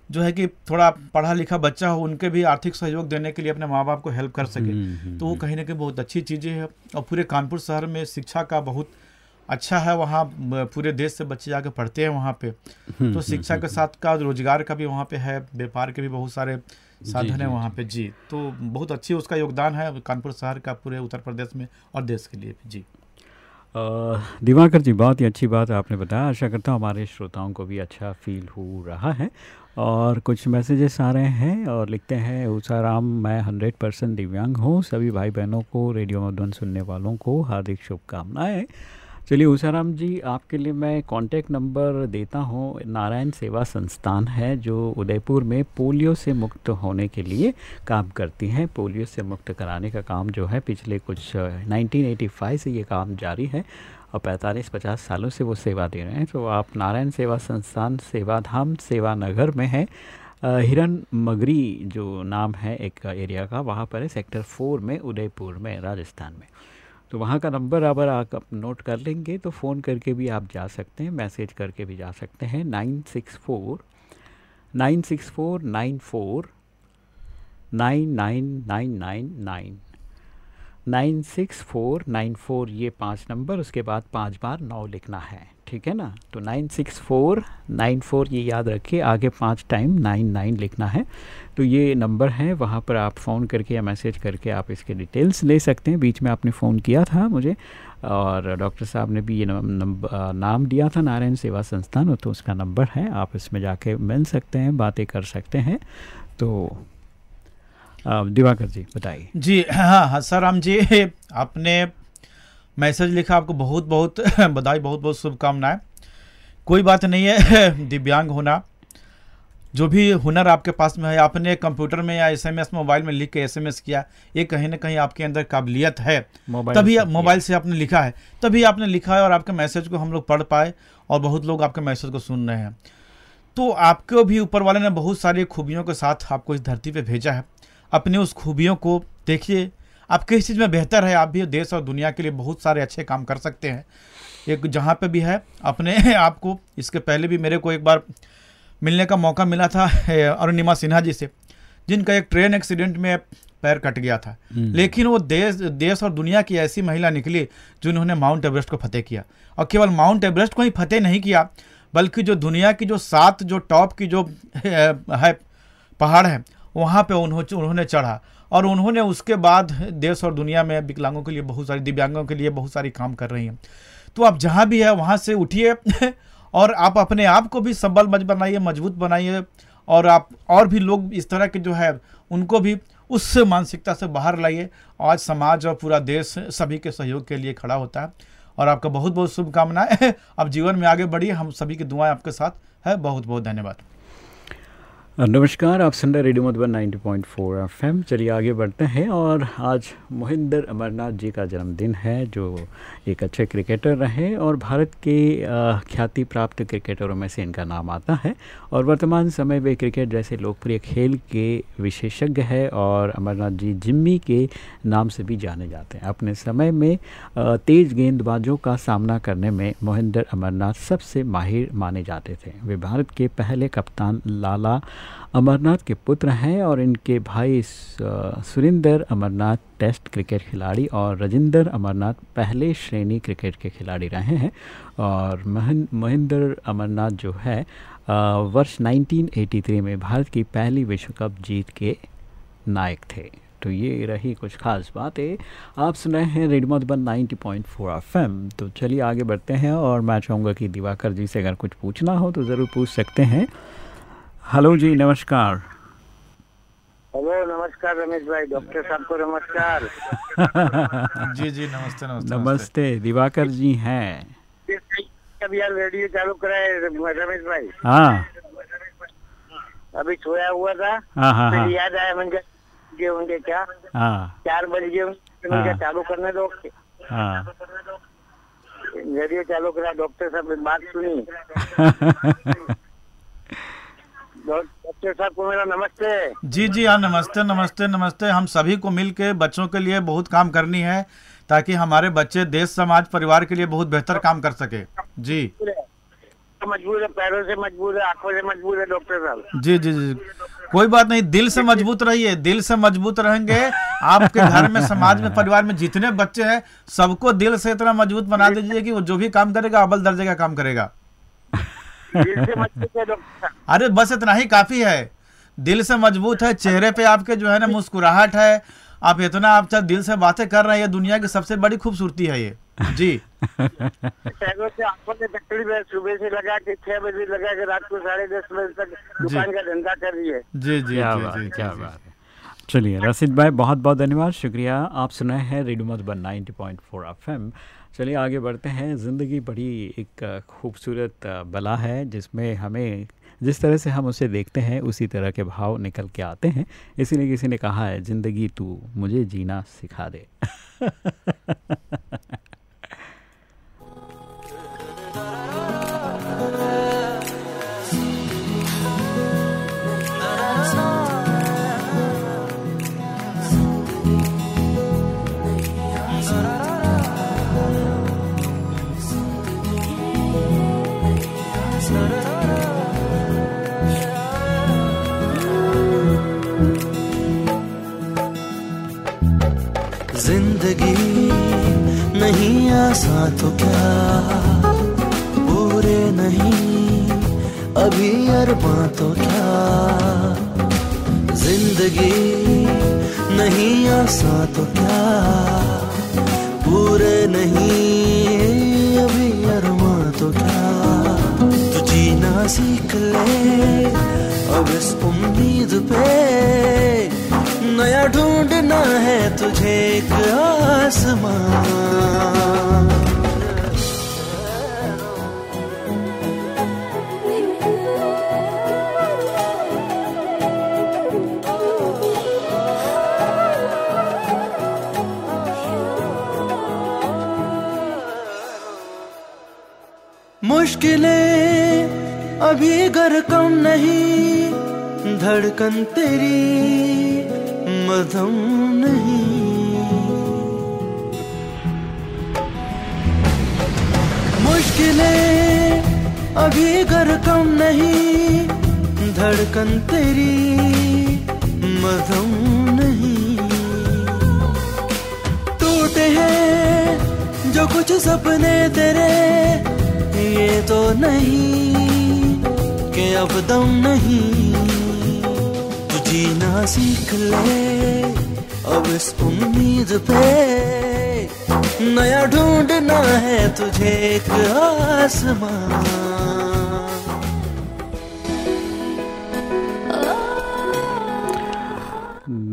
जो है कि थोड़ा पढ़ा लिखा बच्चा हो उनके भी आर्थिक सहयोग देने के लिए अपने माँ बाप को हेल्प कर सके। तो वो कहीं ना कहीं बहुत अच्छी चीज़ें हैं। और पूरे कानपुर शहर में शिक्षा का बहुत अच्छा है वहाँ पूरे देश से बच्चे जाके पढ़ते हैं वहाँ पे। तो शिक्षा के साथ का रोज़गार का भी वहाँ पे है व्यापार के भी बहुत सारे साधन है वहाँ पे जी। तो बहुत अच्छी उसका योगदान है कानपुर शहर का पूरे उत्तर प्रदेश में और देश के लिए भी जी। दिवाकर जी बहुत ही अच्छी बात आपने बताया। आशा करता हूँ हमारे श्रोताओं को भी अच्छा फील हो रहा है। और कुछ मैसेजेस आ रहे हैं और लिखते हैं उषा राम मैं हंड्रेड परसेंट दिव्यांग हूँ। सभी भाई बहनों को रेडियो मधुबन सुनने वालों को हार्दिक शुभकामनाएँ। चलिए उषाराम जी आपके लिए मैं कांटेक्ट नंबर देता हूँ। नारायण सेवा संस्थान है जो उदयपुर में पोलियो से मुक्त होने के लिए काम करती हैं। पोलियो से मुक्त कराने का काम जो है पिछले कुछ अ, 1985 से ये काम जारी है और 45-50 सालों से वो सेवा दे रहे हैं। तो आप नारायण सेवा संस्थान सेवाधाम सेवा नगर में है। हिरन मगरी जो नाम है एक एरिया का वहाँ पर है सेक्टर फोर में उदयपुर में राजस्थान में। तो वहाँ का नंबर अगर आप नोट कर लेंगे तो फ़ोन करके भी आप जा सकते हैं, मैसेज करके भी जा सकते हैं। Nine six four, nine six four, nine four, nine nine nine nine nine. Nine six four nine four, ये पाँच नंबर, उसके बाद पाँच बार नौ लिखना है, ठीक है ना? तो nine six four, nine four, ये याद रखिए, आगे पाँच टाइम नाइन नाइन लिखना है। तो ये नंबर है, वहाँ पर आप फ़ोन करके या मैसेज करके आप इसके डिटेल्स ले सकते हैं। बीच में आपने फ़ोन किया था मुझे, और डॉक्टर साहब ने भी ये नम- नंब- नाम दिया था, नारायण सेवा संस्थान तो उसका नंबर है, आप इसमें जाके मिल सकते हैं, बातें कर सकते हैं। तो दिवाकर जी बताइए। जी हाँ हाँ सर राम जी आपने मैसेज लिखा आपको बहुत बहुत बधाई बहुत बहुत शुभकामनाएँ। कोई बात नहीं है दिव्यांग होना। जो भी हुनर आपके पास में है आपने कंप्यूटर में या एसएमएस मोबाइल में लिख के एसएमएस किया ये कहीं ना कहीं आपके अंदर काबिलियत है। तभी मोबाइल से आपने लिखा है। तभी आपने लिखा है और आपके मैसेज को हम लोग पढ़ पाए और बहुत लोग आपके मैसेज को सुन रहे हैं। तो आपको भी ऊपर वाले ने बहुत सारी खूबियों के साथ आपको इस धरती पर भेजा है। अपने उस खूबियों को देखिए। आप किस चीज़ में बेहतर है? आप भी देश और दुनिया के लिए बहुत सारे अच्छे काम कर सकते हैं। एक जहाँ पे भी है अपने आपको इसके पहले भी मेरे को एक बार मिलने का मौका मिला था अरुणिमा सिन्हा जी से जिनका एक ट्रेन एक्सीडेंट में पैर कट गया था। लेकिन वो देश देश और दुनिया की ऐसी महिला निकली जिन्होंने माउंट एवरेस्ट को फतेह किया। और केवल माउंट एवरेस्ट को ही फतेह नहीं किया बल्कि जो दुनिया की जो सात जो टॉप की जो है पहाड़ है वहाँ पे उन्होंने उन्होंने चढ़ा। और उन्होंने उसके बाद देश और दुनिया में विकलांगों के लिए बहुत सारी दिव्यांगों के लिए बहुत सारी काम कर रही हैं। तो आप जहाँ भी है, वहाँ से उठिए और आप अपने आप को भी सबल मज बनाइए, मज़बूत बनाइए। और आप और भी लोग इस तरह के जो है, उनको भी उस मानसिकता से बाहर लाइए। आज समाज और पूरा देश सभी के सहयोग के लिए खड़ा होता है। और आपका बहुत बहुत शुभकामनाएँ। आप जीवन में आगे बढ़िए। हम सभी की दुआएँ आपके साथ है। बहुत बहुत धन्यवाद। नमस्कार, आप सुन रहे रेडियो मधुबन 90.4 एफएम। चलिए आगे बढ़ते हैं और आज मोहिंदर अमरनाथ जी का जन्मदिन है, जो एक अच्छे क्रिकेटर रहे और भारत के ख्याति प्राप्त क्रिकेटरों में से इनका नाम आता है। और वर्तमान समय वे क्रिकेट जैसे लोकप्रिय खेल के विशेषज्ञ है और अमरनाथ जी जिम्मी के नाम से भी जाने जाते हैं। अपने समय में तेज गेंदबाजों का सामना करने में मोहिंदर अमरनाथ सबसे माहिर माने जाते थे। वे भारत के पहले कप्तान लाला अमरनाथ के पुत्र हैं और इनके भाई सुरिंदर अमरनाथ टेस्ट क्रिकेट खिलाड़ी और रजिंदर अमरनाथ पहले श्रेणी क्रिकेट के खिलाड़ी रहे हैं। और महें- महेंद्र अमरनाथ जो है वर्ष 1983 में भारत की पहली विश्व कप जीत के नायक थे। तो ये रही कुछ खास बातें। आप सुन रहे हैं रेडियो मधुबन 90.4 एफएम। तो चलिए आगे बढ़ते हैं और मैं चाहूँगा कि दिवाकर जी से अगर कुछ पूछना हो तो ज़रूर पूछ सकते हैं। हेलो जी नमस्कार हेलो नमस्कार रमेश भाई डॉक्टर साहब को नमस्कार जी जी नमस्ते नमस्ते नमस्ते दिवाकर जी हैं। अभी यार रेडियो चालू कराए रमेश भाई। हाँ। अभी सोया हुआ था हाँ हाँ फिर हाँ। याद आया मैंने कहा, ये होंगे क्या? हाँ। चार बज गए मैंने हाँ। चालू करने दो। हाँ। रेडियो चालू करा डॉक्टर साहब ने बात सुनी। डॉक्टर साहब को मेरा नमस्ते। जी जी हाँ नमस्ते नमस्ते नमस्ते। हम सभी को मिल के बच्चों के लिए बहुत काम करनी है ताकि हमारे बच्चे देश समाज परिवार के लिए बहुत बेहतर काम कर सके। जी। मजबूर है पैरों से मजबूर है आँखों से मजबूर है डॉक्टर साहब। जी जी जी। कोई बात नहीं दिल से मज़बूत रहिए दिल से मज़बूत रहेंगे। आपके घर में समाज में परिवार में जितने बच्चे हैं सबको दिल से इतना मज़बूत बना दीजिए कि वो जो भी काम करेगा अव्वल दर्जे का काम करेगा दिल से मज़बूत है डॉक्टर साहब अरे बस इतना ही काफ़ी है। दिल से मज़बूत है चेहरे पे आपके जो है ना मुस्कुराहट है। आप इतना आप जब दिल से बातें कर रहे हैं ये दुनिया की सबसे बड़ी खूबसूरती है ये। जी। से आँखों से तकलीफ़ है सुबह से लगा के छह बजे लगा के रात को साढ़े दस बजे तक दुकान का धंधा कर रही है। जी जी क्या बात है, क्या बात है। चलिए रसिद भाई बहुत बहुत धन्यवाद। शुक्रिया आप सुनाए हैं रेडियो मधुबन 90.4 एफएम। चलिए आगे बढ़ते हैं। ज़िंदगी बड़ी एक खूबसूरत बला है, जिसमें हमें, जिस तरह से हम उसे देखते हैं, उसी तरह के भाव निकल के आते हैं। इसीलिए किसी ने कहा है, ज़िंदगी तू मुझे जीना सिखा दे। आसान तो क्या पूरे नहीं, अभी अरबा तो क्या ज़िंदगी नहीं आसान तो क्या पूरे नहीं, अभी अरबा तो क्या तू जीना सीख ले, अब इस उम्मीद पे नया ढूंढना है तुझे एक आसमां। मुश्किलें अभी घर कम नहीं धड़कन तेरी मधम नहीं। मुश्किलें अभी घर कम नहीं, धड़कन तेरी मधम नहीं। टूटे हैं जो कुछ सपने तेरे, ये तो नहीं कि अब दम नहीं। जीना सीख ले अब इस उम्मीद पे। नया ढूंढना है तुझे एक आसमां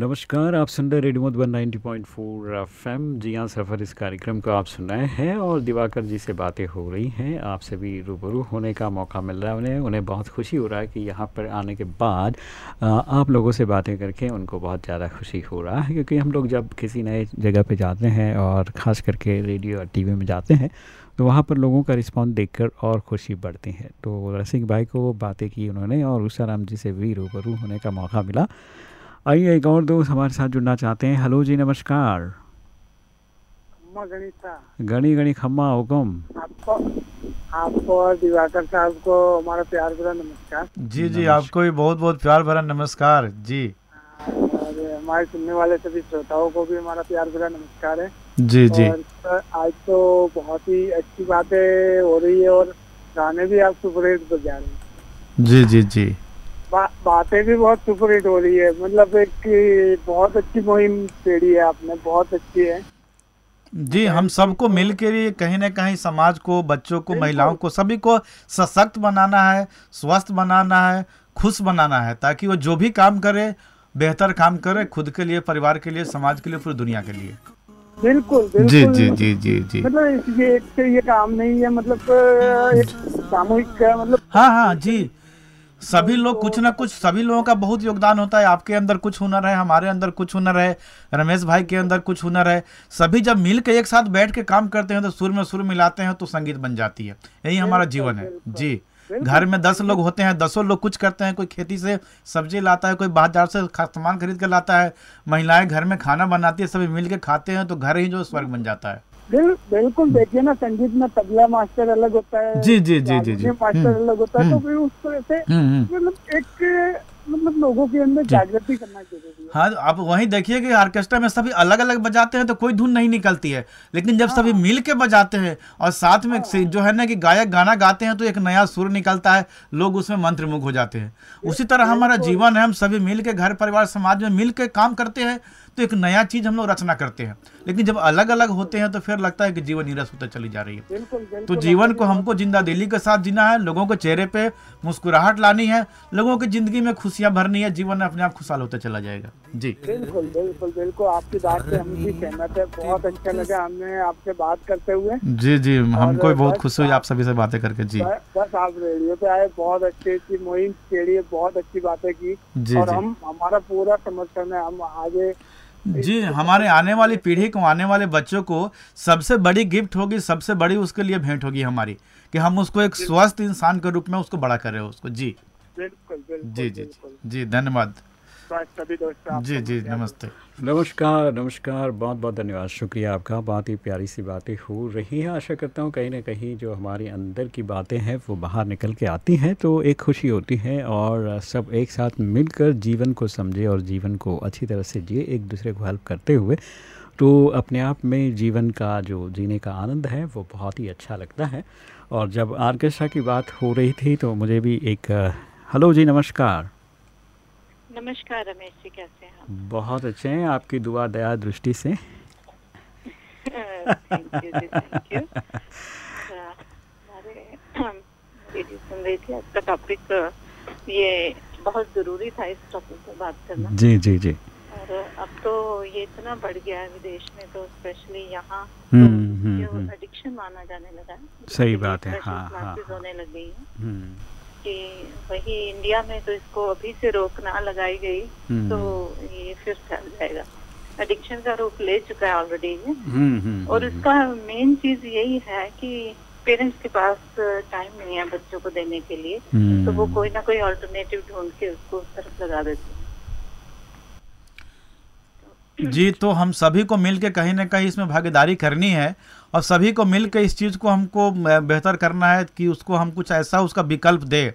नमस्कार, आप सुन रहे रेडियो मधुबन 90.4 एफएम। जी हाँ सफ़र इस कार्यक्रम को आप सुन रहे हैं और दिवाकर जी से बातें हो रही हैं। आपसे भी रूबरू होने का मौका मिल रहा है उन्हें। उन्हें बहुत खुशी हो रहा है कि यहाँ पर आने के बाद आप लोगों से बातें करके उनको बहुत ज़्यादा खुशी हो रहा है। क्योंकि हम लोग जब किसी नए जगह पर जाते हैं और ख़ास करके रेडियो और टीवी में जाते हैं तो वहाँ पर लोगों का रिस्पॉन्स देखकर और खुशी बढ़ती है। तो रसिक भाई को बातें की उन्होंने और उषाराम जी से भी रूबरू होने का मौका मिला। आइए एक और दोस्त हमारे साथ जुड़ना चाहते हैं। हेलो जी नमस्कार। गणी गणी खम्मा हुकुम। आपको आपको और दिवाकर साहब को हमारा प्यार भरा नमस्कार। जी जी आपको भी बहुत बहुत प्यार भरा नमस्कार। जी। और हमारे सुनने वाले सभी श्रोताओं को भी हमारा प्यार भरा नमस्कार है। जी जी। आज तो बहुत ही अच्छी बातें हो रही है और गाने भी आप सुपरहिट बजा रहे हैं। जी जी जी। बा, बातें भी बहुत सुपरहिट हो रही है। मतलब एक बहुत अच्छी मुहिम छेड़ी है आपने बहुत अच्छी है। जी हम सबको मिल के लिए कहीं ना कहीं समाज को बच्चों को महिलाओं को सभी को सशक्त बनाना है स्वस्थ बनाना है खुश बनाना है ताकि वो जो भी काम करे बेहतर काम करे खुद के लिए परिवार के लिए समाज के लिए पूरी दुनिया के लिए। बिल्कुल जी बिल्कुल। जी जी जी जी। मतलब ये एक से ये काम नहीं है मतलब एक सामूहिक मतलब हाँ हाँ जी। सभी लोग कुछ ना कुछ सभी लोगों का बहुत योगदान होता है। आपके अंदर कुछ हुनर है हमारे अंदर कुछ हुनर है रमेश भाई के अंदर कुछ हुनर है। सभी जब मिल के एक साथ बैठ के काम करते हैं तो सुर में सुर मिलाते हैं तो संगीत बन जाती है। यही हमारा जीवन है। जी। घर में दस लोग होते हैं दसों लोग कुछ करते हैं कोई खेती से सब्ज़ी लाता है कोई बाज़ार से सामान खरीद के लाता है। महिलाएँ घर में खाना बनाती है सभी मिल के खाते हैं तो घर ही जो स्वर्ग बन जाता है। बिल, बिल्कुल देखिए ना संगीत में तबला मास्टर अलग होता है जी, जी, जी, जी, जी। मास्टर हम्म, अलग होता है तो हम्म। फिर उस तरह से हम्म, हम्म। मतलब एक मतलब लोगों के अंदर जागृति करना ज़रूरी है। हाँ आप वहीं देखिए कि ऑर्केस्ट्रा में सभी अलग अलग बजाते हैं तो कोई धुन नहीं निकलती है। लेकिन जब सभी मिल के बजाते हैं और साथ में से जो है ना कि गायक गाना गाते हैं तो एक नया सुर निकलता है लोग उसमें मंत्रमुग्ध हो जाते हैं। उसी तरह हमारा जीवन है हम सभी मिल के घर परिवार समाज में मिल के काम करते हैं तो एक नया चीज़ हम लोग रचना करते हैं। लेकिन जब अलग अलग होते हैं तो फिर लगता है कि जीवन नीरस होता चली जा रही है। बिल्कुल तो जीवन को हमको ज़िंदा दिली के साथ जीना है लोगों के चेहरे पे मुस्कुराहट लानी है लोगों की ज़िंदगी में खुशियाँ भरनी है जीवन अपने आप खुशहाल होता चला जाएगा। जी। बिल्कुल बिल्कुल बिल्कुल। आपकी बात से हम भी सहमत है। बहुत अच्छा लगा हमने आपसे बात करते हुए। जी जी। हमको भी बहुत खुशी हुई आप- सभी से बातें करके। जी। बस आप रेडियो पे आए बहुत अच्छी अच्छी मुहिम छेड़ी है बहुत अच्छी बातें की। जी, और हम हमारा पूरा समर्थन है हम आगे जी हमारे आने वाली पीढ़ी को आने वाले बच्चों को सबसे बड़ी गिफ्ट होगी सबसे बड़ी उसके लिए भेंट होगी हमारी कि हम उसको एक स्वस्थ इंसान के रूप में उसको बड़ा कर रहे हो उसको। जी। बिल्कुल बिल्कुल जी जी जी धन्यवाद। जी जी, नमस्ते। नमस्कार नमस्कार, बहुत बहुत धन्यवाद। शुक्रिया आपका, बहुत ही प्यारी सी बातें हो रही हैं। आशा करता हूँ कहीं ना कहीं जो हमारे अंदर की बातें हैं, वो बाहर निकल के आती हैं तो एक खुशी होती है और सब एक साथ मिलकर जीवन को समझे और जीवन को अच्छी तरह से जिए, एक दूसरे को हेल्प करते हुए। तो अपने आप में जीवन का जो जीने का आनंद है, वो बहुत ही अच्छा लगता है। और जब आर्केस्ट्रा की बात हो रही थी तो मुझे भी एक, हेलो जी, नमस्कार। नमस्कार रमेश जी कैसे हैं आप? बहुत अच्छे हैं आपकी दुआ दया दृष्टि से। थैंक यू जी थैंक यू हमारे रेडियो सुन रही थी आज का टॉपिक ये बहुत ज़रूरी था इस टॉपिक पर बात करना। जी जी जी। और अब तो ये इतना बढ़ गया है विदेश में तो स्पेशली यहाँ हम्म, तो हम्म, हम्म। एडिक्शन माना जाने लगा है। सही बात है, हाँ, हाँ, होने लग गई है। कि वही इंडिया में तो इसको अभी से रोक ना लगाई गई हम्म। तो ये फिर फैल जाएगा। एडिक्शन का रूप ले चुका है ऑलरेडी ये। हम्म, हम्म, और हम्म, इसका मेन चीज़ यही है कि पेरेंट्स के पास टाइम नहीं है बच्चों को देने के लिए हम्म। तो वो कोई ना कोई अल्टरनेटिव ढूंढ के उसको उस तरफ़ लगा देते हैं। जी तो हम सभी को मिल के कहीं ना कहीं इसमें भागीदारी करनी है। और सभी को मिल इस चीज़ को हमको बेहतर करना है कि उसको हम कुछ ऐसा उसका विकल्प दे,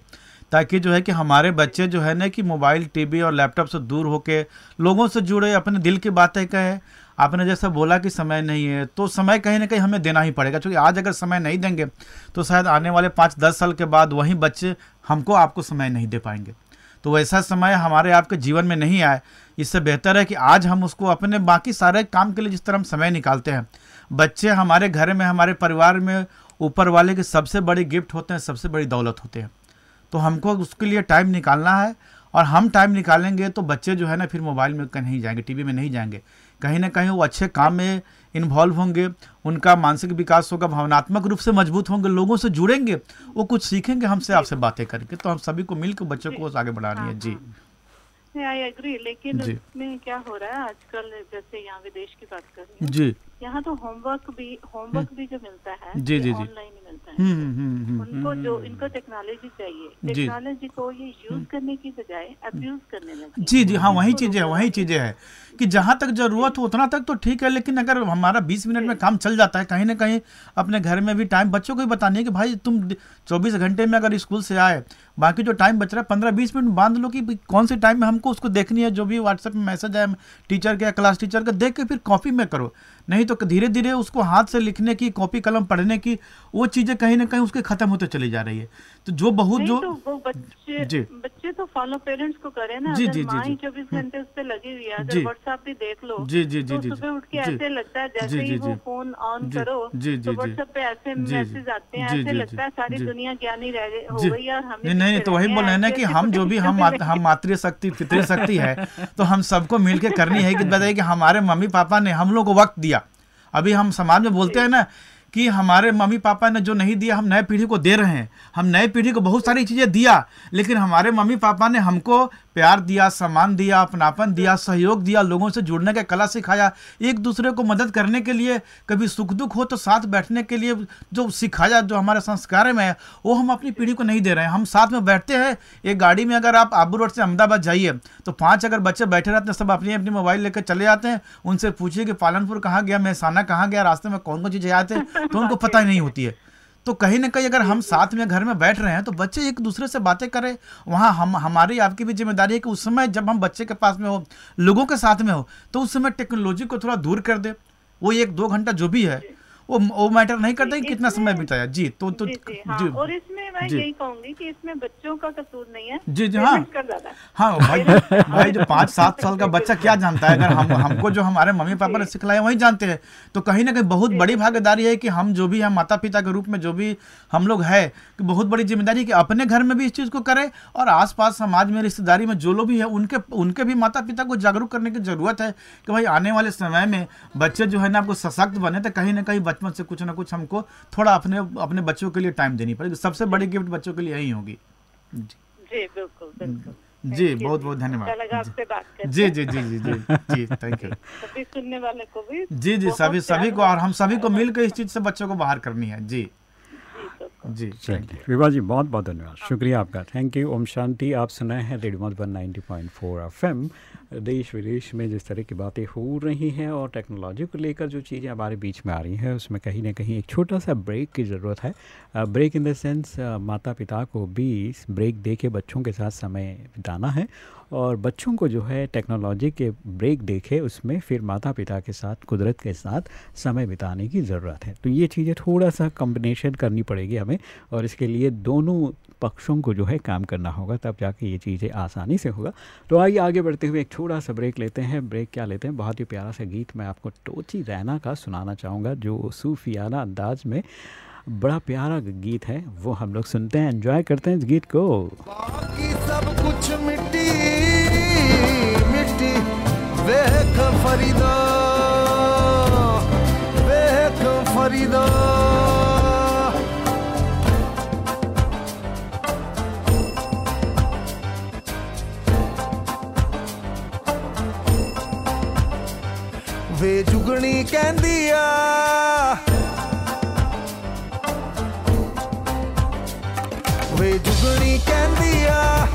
ताकि जो है कि हमारे बच्चे जो है ना कि मोबाइल, टीवी और लैपटॉप से दूर होके लोगों से जुड़े, अपने दिल की बातें कहें। आपने जैसा बोला कि समय नहीं है तो समय कहीं ना कहीं हमें देना ही पड़ेगा, क्योंकि आज अगर समय नहीं देंगे तो शायद आने वाले पाँच दस साल के बाद वही बच्चे हमको आपको समय नहीं दे पाएँगे। तो वैसा समय हमारे आपके जीवन में नहीं आए। इससे बेहतर है कि आज हम उसको अपने बाकी सारे काम के लिए जिस तरह हम समय निकालते हैं बच्चे हमारे घर में हमारे परिवार में ऊपर वाले के सबसे बड़े गिफ्ट होते हैं सबसे बड़ी दौलत होते हैं। तो हमको उसके लिए टाइम निकालना है और हम टाइम निकालेंगे तो बच्चे जो है ना फिर मोबाइल में कहीं जाएँगे टीवी में नहीं जाएँगे। कहीं ना कहीं वो अच्छे काम में इन्वॉल्व होंगे उनका मानसिक विकास होगा भावनात्मक रूप से मज़बूत होंगे लोगों से जुड़ेंगे वो कुछ सीखेंगे हमसे आपसे बातें करके तो हम सभी को मिलकर बच्चों को आगे बढ़ानी है। जी। आई एग्री लेकिन उसमें क्या हो रहा है? आजकल जैसे यहाँ विदेश की बात कर रही हूँ। जी। यहाँ तो होमवर्क भी होमवर्क भी जो मिलता है जी, जी, जी। ऑनलाइन ही मिलता है। हम्म, हम्म, हम्म, उनको जो इनको टेक्नोलॉजी चाहिए। टेक्नोलॉजी को ये यूज़ करने की बजाय अब्यूज करने लगे। जी जी हाँ वही चीज़ें हैं वही चीज़ें हैं कि जहाँ तक ज़रूरत हो उतना तक तो ठीक है लेकिन अगर हमारा 20 मिनट में काम चल जाता है कहीं ना कहीं अपने घर में भी टाइम बच्चों को भी बतानी है कि भाई तुम 24 घंटे में अगर स्कूल से आए बाकी जो टाइम बच रहा है पंद्रह बीस मिनट बाँध लो कि कौन से टाइम में हमको उसको देखनी है जो भी व्हाट्सएप में मैसेज है टीचर के या क्लास टीचर का देख के फिर कॉपी में करो। नहीं तो धीरे धीरे उसको हाथ से लिखने की, कॉपी कलम पढ़ने की, वो चीज़ें कहीं ना कहीं उसके ख़त्म होते चली जा रही है। तो जो बहुत जो तो वो बच्चे जी। बच्चे तो फॉलो पेरेंट्स को करें ना जी, जी, जी, माँ जी। चौबीस घंटे उस पे लगी हुई है जी। अगर व्हाट्सएप भी देख लो जी, जी, जी, तो जी, सुबह उठ के ऐसे लगता है जैसे ही वो फ़ोन ऑन करो जी, जी, तो जी। व्हाट्सएप पे ऐसे जी, जी। मैसेज आते हैं ऐसे लगता है सारी जी। दुनिया ज्ञानी रह गई हो गई और हम नहीं नहीं तो वही बोल रहे हैं ना कि हम जो भी हम हम मातृ शक्ति पितृ शक्ति है तो हम सबको मिलके करनी है कि बताइए कि हमारे मम्मी पापा ने हम लोग को वक्त दिया अभी हम समाज में बोलते हैं ना कि हमारे मम्मी पापा ने जो नहीं दिया, हम नए पीढ़ी को दे रहे हैं। हम नए पीढ़ी को बहुत सारी चीज़ें दिया, लेकिन हमारे मम्मी पापा ने हमको प्यार दिया, सम्मान दिया, अपनापन दिया, सहयोग दिया, लोगों से जुड़ने का कला सिखाया, एक दूसरे को मदद करने के लिए, कभी सुख दुख हो तो साथ बैठने के लिए जो सिखाया, जो हमारे संस्कार में है, वो हम अपनी पीढ़ी को नहीं दे रहे हैं। हम साथ में बैठते हैं, एक गाड़ी में अगर आप आबू रोड से अहमदाबाद जाइए तो पाँच अगर बच्चे बैठे रहते हैं, सब अपनी अपनी मोबाइल लेकर चले जाते हैं, उनसे पूछिए कि पालनपुर कहाँ गया, महसाना कहाँ गया, रास्ते में कौन कौन चीज़ें आते हैं तो उनको पता ही नहीं होती है। तो कहीं ना कहीं अगर हम साथ में घर में बैठ रहे हैं तो बच्चे एक दूसरे से बातें करें। वहाँ हम, हमारी आपकी भी ज़िम्मेदारी है कि उस समय जब हम बच्चे के पास में हो, लोगों के साथ में हो तो उस समय टेक्नोलॉजी को थोड़ा दूर कर दे। वो एक दो घंटा जो भी है वो वो मैटर नहीं करता कि कितना समय बिताया। जी तो तो जी जी हाँ जी। और इसमें मैं। यही कहूँगी कि इसमें बच्चों का कसूर नहीं है। जी, जी, हाँ। है। भाई भाई जो पाँच सात साल का बच्चा क्या जानता है? अगर हम हमको जो हमारे मम्मी पापा ने सिखलाया वही जानते हैं। तो कहीं ना कहीं बहुत बड़ी भागीदारी है कि हम जो भी हैं माता पिता के रूप में जो भी हम लोग है कि बहुत बड़ी ज़िम्मेदारी है कि अपने घर में भी इस चीज़ को करें और आसपास समाज में रिश्तेदारी में जो लोग भी है उनके उनके भी माता पिता को जागरूक करने की ज़रूरत है कि भाई आने वाले समय में बच्चे जो है ना आपको सशक्त बने तो कहीं ना कहीं बचपन से कुछ ना कुछ हमको थोड़ा अपने अपने बच्चों के लिए टाइम देनी पड़ेगी। सबसे बड़ी गिफ्ट बच्चों के लिए यही होगी। जी। जी बिल्कुल बिल्कुल। जी बहुत बहुत धन्यवाद। अच्छा करके। जी जी जी जी जी जी थैंक यू सभी सुनने वाले को भी जी जी सभी सभी को और हम सभी को मिलकर इस चीज़ से बच्चों को बाहर करनी है। जी। जी चलिए विभा जी बहुत बहुत धन्यवाद। शुक्रिया आपका। थैंक यू ओम शांति। आप सुनाए हैं रेडियो मधुबन 90.4 एफएम। देश विदेश में जिस तरह की बातें हो रही हैं और टेक्नोलॉजी को लेकर जो चीज़ें हमारे बीच में आ रही हैं उसमें कहीं ना कहीं एक छोटा सा ब्रेक की ज़रूरत है। ब्रेक इन द सेंस माता पिता को भी ब्रेक दे के बच्चों के साथ समय बिताना है और बच्चों को जो है टेक्नोलॉजी के ब्रेक देखे, उसमें फिर माता पिता के साथ, कुदरत के साथ समय बिताने की ज़रूरत है। तो ये चीज़ें थोड़ा सा कम्बिनेशन करनी पड़ेगी हमें और इसके लिए दोनों पक्षों को जो है काम करना होगा, तब जाके ये चीज़ें आसानी से होगा। तो आइए आगे बढ़ते हुए एक छोटा सा ब्रेक लेते हैं। ब्रेक क्या लेते हैं? बहुत ही प्यारा सा गीत मैं आपको टोची रैना का सुनाना चाहूँगा, जो सूफियाना अंदाज में बड़ा प्यारा गीत है, वो हम लोग सुनते हैं एंजॉय करते हैं इस गीत को। बाकी सब कुछ मिट्टी ਫਰੀਦਾ, ਵੇਖ ਫਰੀਦਾ। ਵੇ ਜੁਗਣੀ ਕਹਿੰਦੀ ਆ, ਵੇ ਕਹਿੰਦੀ ਆ,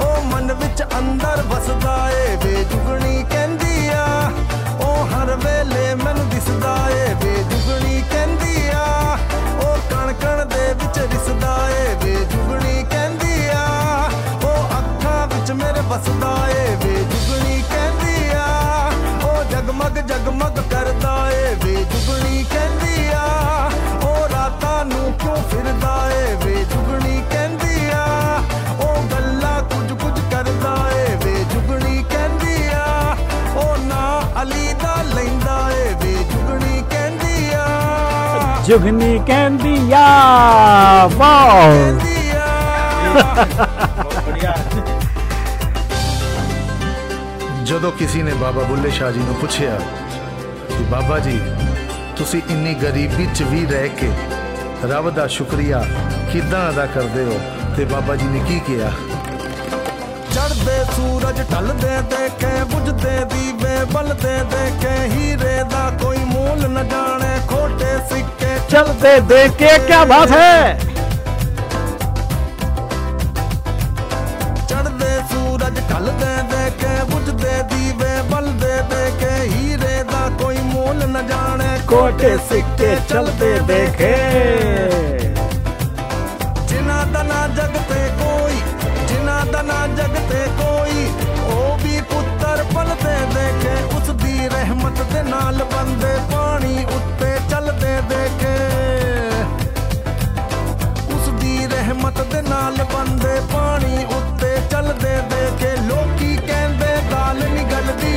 ਉਹ ਮਨ ਵਿੱਚ ਅੰਦਰ ਵਸਦਾ ਏ। ਵੇ ਜੁਗਣੀ ਹਰ ਵੇਲੇ ਮੈਨੂੰ ਦਿਸਦਾ ਏ ਵੇ ਜੁਗਣੀ ਕਹਿੰਦੀ ਆ ਉਹ ਕਣ ਕਣ ਦੇ ਵਿੱਚ ਰਿਸਦਾ ਏ ਵੇ ਜੁਗਣੀ ਕਹਿੰਦੀ ਆ ਉਹ ਅੱਖਾਂ ਵਿੱਚ ਮੇਰੇ ਵਸਦਾ ਏ ਵੇ ਜੁਗਣੀ ਕਹਿੰਦੀ ਆ ਉਹ ਜਗਮਗ ਜਗਮਗ ਕਰਦਾ ਏ ਵੇ ਜੁਗਣੀ ਕਹਿੰਦੀ ਆ ਉਹ ਰਾਤਾਂ ਨੂੰ ਕਿਉਂ ਫਿਰਦਾ ਏ ਵੇ ਜੁਗਨੀ ਕਹਿੰਦੀ ਆ ਵਾਓ। ਜਦੋਂ ਕਿਸੇ ਨੇ ਬਾਬਾ ਬੁੱਲੇ ਸ਼ਾਹ ਜੀ ਨੂੰ ਪੁੱਛਿਆ ਕਿ ਬਾਬਾ ਜੀ ਤੁਸੀਂ ਇੰਨੀ ਗਰੀਬੀ 'ਚ ਵੀ ਰਹਿ ਕੇ ਰੱਬ ਦਾ ਸ਼ੁਕਰੀਆ ਕਿਦਾਂ ਅਦਾ ਕਰਦੇ ਹੋ? ਤੇ ਬਾਬਾ ਜੀ ਨੇ ਕੀ ਕਿਹਾ? ਚੜਦੇ ਸੂਰਜ ਢਲਦੇ ਦੇਖੇ ਬੁਝਦੇ ਦੀਵੇ ਬਲਦੇ ਦੇਖੇ ਹੀਰੇ ਦਾ ਕੋਈ ਮੋਲ ਨਾ ਜਾਣੇ ਖੋਟੇ ਸਿੱਕੇ चलते देख के क्या बात है। कोटे सिक्के चलते देखे। जिना दना जगते कोई जिना दना जगते कोई ओ भी पुत्र पलते देखे उस दी रहमत दे नाल बंदे पानी उत्ते ਦੇ ਨਾਲ ਬੰਦੇ ਪਾਣੀ ਉੱਤੇ ਚੱਲਦੇ ਦੇਖੇ ਲੋਕੀ ਕਹਿੰਦੇ ਦਾਲ ਨਹੀਂ ਗਲਦੀ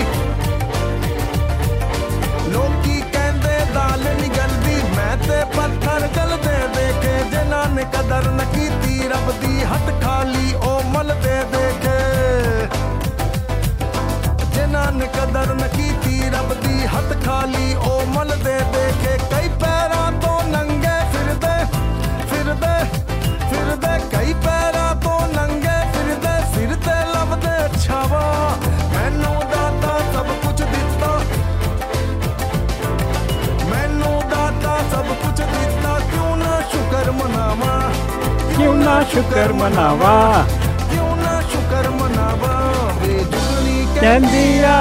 ਲੋਕੀ ਕਹਿੰਦੇ ਦਾਲ ਨਹੀਂ ਗਲਦੀ ਮੈਂ ਤੇ ਪੱਥਰ ਗਲਦੇ ਦੇਖੇ ਜਿਨ੍ਹਾਂ ਨੇ ਕਦਰ ਨ ਕੀਤੀ ਰੱਬ ਦੀ ਹੱਥ ਖਾਲੀ ਉਹ ਮਲਦੇ ਦੇਖੇ ਜਿਨ੍ਹਾਂ ਨੇ ਕਦਰ ਨ ਕੀਤੀ ਰੱਬ ਦੀ ਹੱਥ ਖਾਲੀ ਉਹ ਮਲਦੇ ਦੇਖੇ ਕਈ ਪੈਰਾਂ ਨਾ ਸ਼ੁਕਰ ਮਨਾਵਾ। ਕਿਉਂ ਨਾ ਸ਼ੁਕਰ ਮਨਾਵਾ? ਵੇ ਜੁਗਣੀ ਕਹਿੰਦੀ ਆ।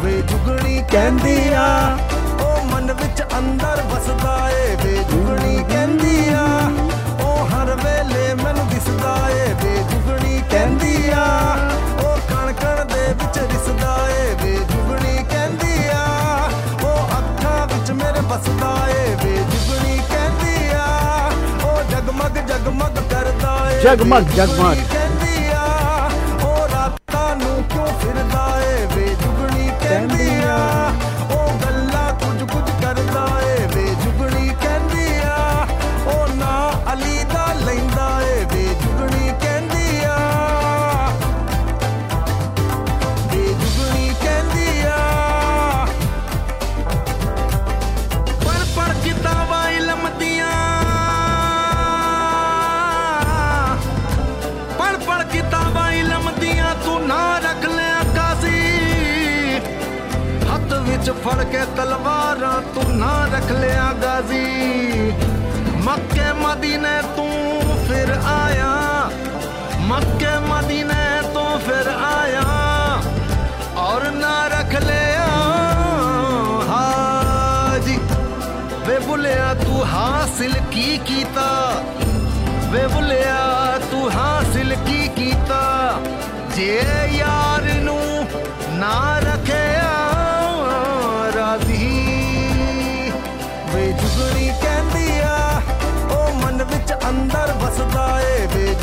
ਵੇ ਜੁਗਣੀ ਕਹਿੰਦੀ ਆ। ਉਹ ਮਨ ਵਿੱਚ ਅੰਦਰ ਵਸਦਾ ਏ। ਵੇ ਜੁਗਣੀ ਕਹਿੰਦੀ ਆ। ਉਹ ਹਰ ਵੇਲੇ ਮੈਨੂੰ ਦਿਸਦਾ ਏ। ਵੇ ਜੁਗਣੀ ਕਹਿੰਦੀ ਆ। ਉਹ ਕਣ ਦੇ ਵਿੱਚ ਰਿਸਦਾ ਏ। ਵੇ ਕਹਿੰਦੀ ਆ। ਉਹ ਅੱਖਾਂ ਵਿੱਚ ਮੇਰੇ ਵਸਦਾ ਏ। ਜਗਮਗ ਕਰਦਾ ਏ। ਜਗਮਗ ਜਗਮਗ। ਕਹਿੰਦੀ ਆ? ਉਹ ਰਾਤਾਂ ਨੂੰ ਕਿਉਂ ਫਿਰਦਾ ਏ? ਵੇ ਜੁਗਣੀ ਕਹਿੰਦੀ ਆ। ਫੜ ਕੇ ਤਲਵਾਰਾਂ ਤੂੰ ਨਾ ਰੱਖ ਲਿਆ ਗਾਜ਼ੀ ਮੱਕੇ ਮਦੀਨੇ ਤੂੰ ਫਿਰ ਆਇਆ ਮੱਕੇ ਮਦੀਨੇ ਤੂੰ ਫਿਰ ਆਇਆ ਔਰ ਨਾ ਰੱਖ ਲਿਆ ਹਾਜੀ ਵੇ ਬੁਲਿਆ ਤੂੰ ਹਾਸਿਲ ਕੀ ਕੀਤਾ ਵੇ ਬੁਲਿਆ ਤੂੰ ਹਾਸਿਲ ਕੀ ਕੀਤਾ ਜੇ ਅੰਦਰ ਏ ਵੇ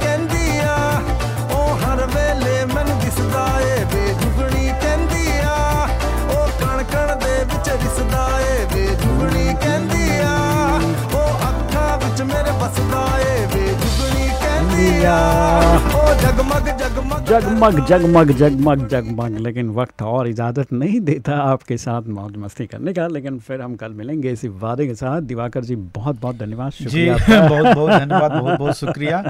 ਕਹਿੰਦੀ ਆ। ਉਹ ਹਰ ਵੇਲੇ ਮੈਨੂੰ ਦਿਸਦਾ ਏ ਬੇਜੁਗਣੀ ਕਹਿੰਦੀ ਆ। ਉਹ ਕਣ ਕਣ ਦੇ ਵਿੱਚ ਰਿਸਦਾ ਏ ਬੇਜੁਗਣੀ ਕਹਿੰਦੀ ਆ। ਉਹ ਅੱਖਾਂ ਵਿੱਚ ਮੇਰੇ ਵਸਦਾ ਏ ਬੇਜੁਗਣੀ ਕਹਿੰਦੀ ਆ। जगमग जगमग जगमग जगमग। लेकिन वक्त और इजाज़त नहीं देता आपके साथ मौज मस्ती करने का लेकिन फिर हम कल मिलेंगे इसी वादे के साथ। दिवाकर जी बहुत बहुत धन्यवाद शुक्रिया बहुत बहुत धन्यवाद बहुत बहुत शुक्रिया।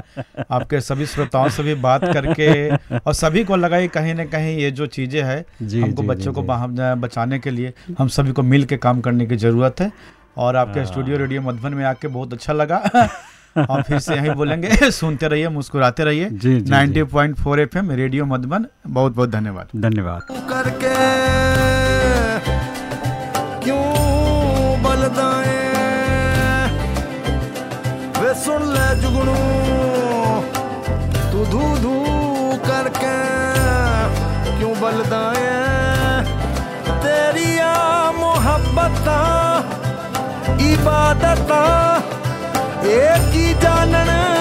आपके सभी श्रोताओं से भी बात करके और सभी को लगा ही कहीं ना कहीं ये जो चीज़ें है हमको बच्चों को बचाने के लिए हम सभी को मिल के काम करने की ज़रूरत है। और आपके हाँ। स्टूडियो रेडियो मधुबन में आके बहुत अच्छा लगा। और फिर से यही बोलेंगे सुनते रहिए मुस्कुराते रहिए। जी, जी, जी। 90.4 एफएम रेडियो मधुबन बहुत बहुत धन्यवाद। धन्यवाद। करके क्यों बलदाए? वे सुन ले जुगनू तू धू धू करके क्यों बलदाए? तेरिया मोहब्बत इबादत ਇਹ ਕੀ ਜਾਣਨ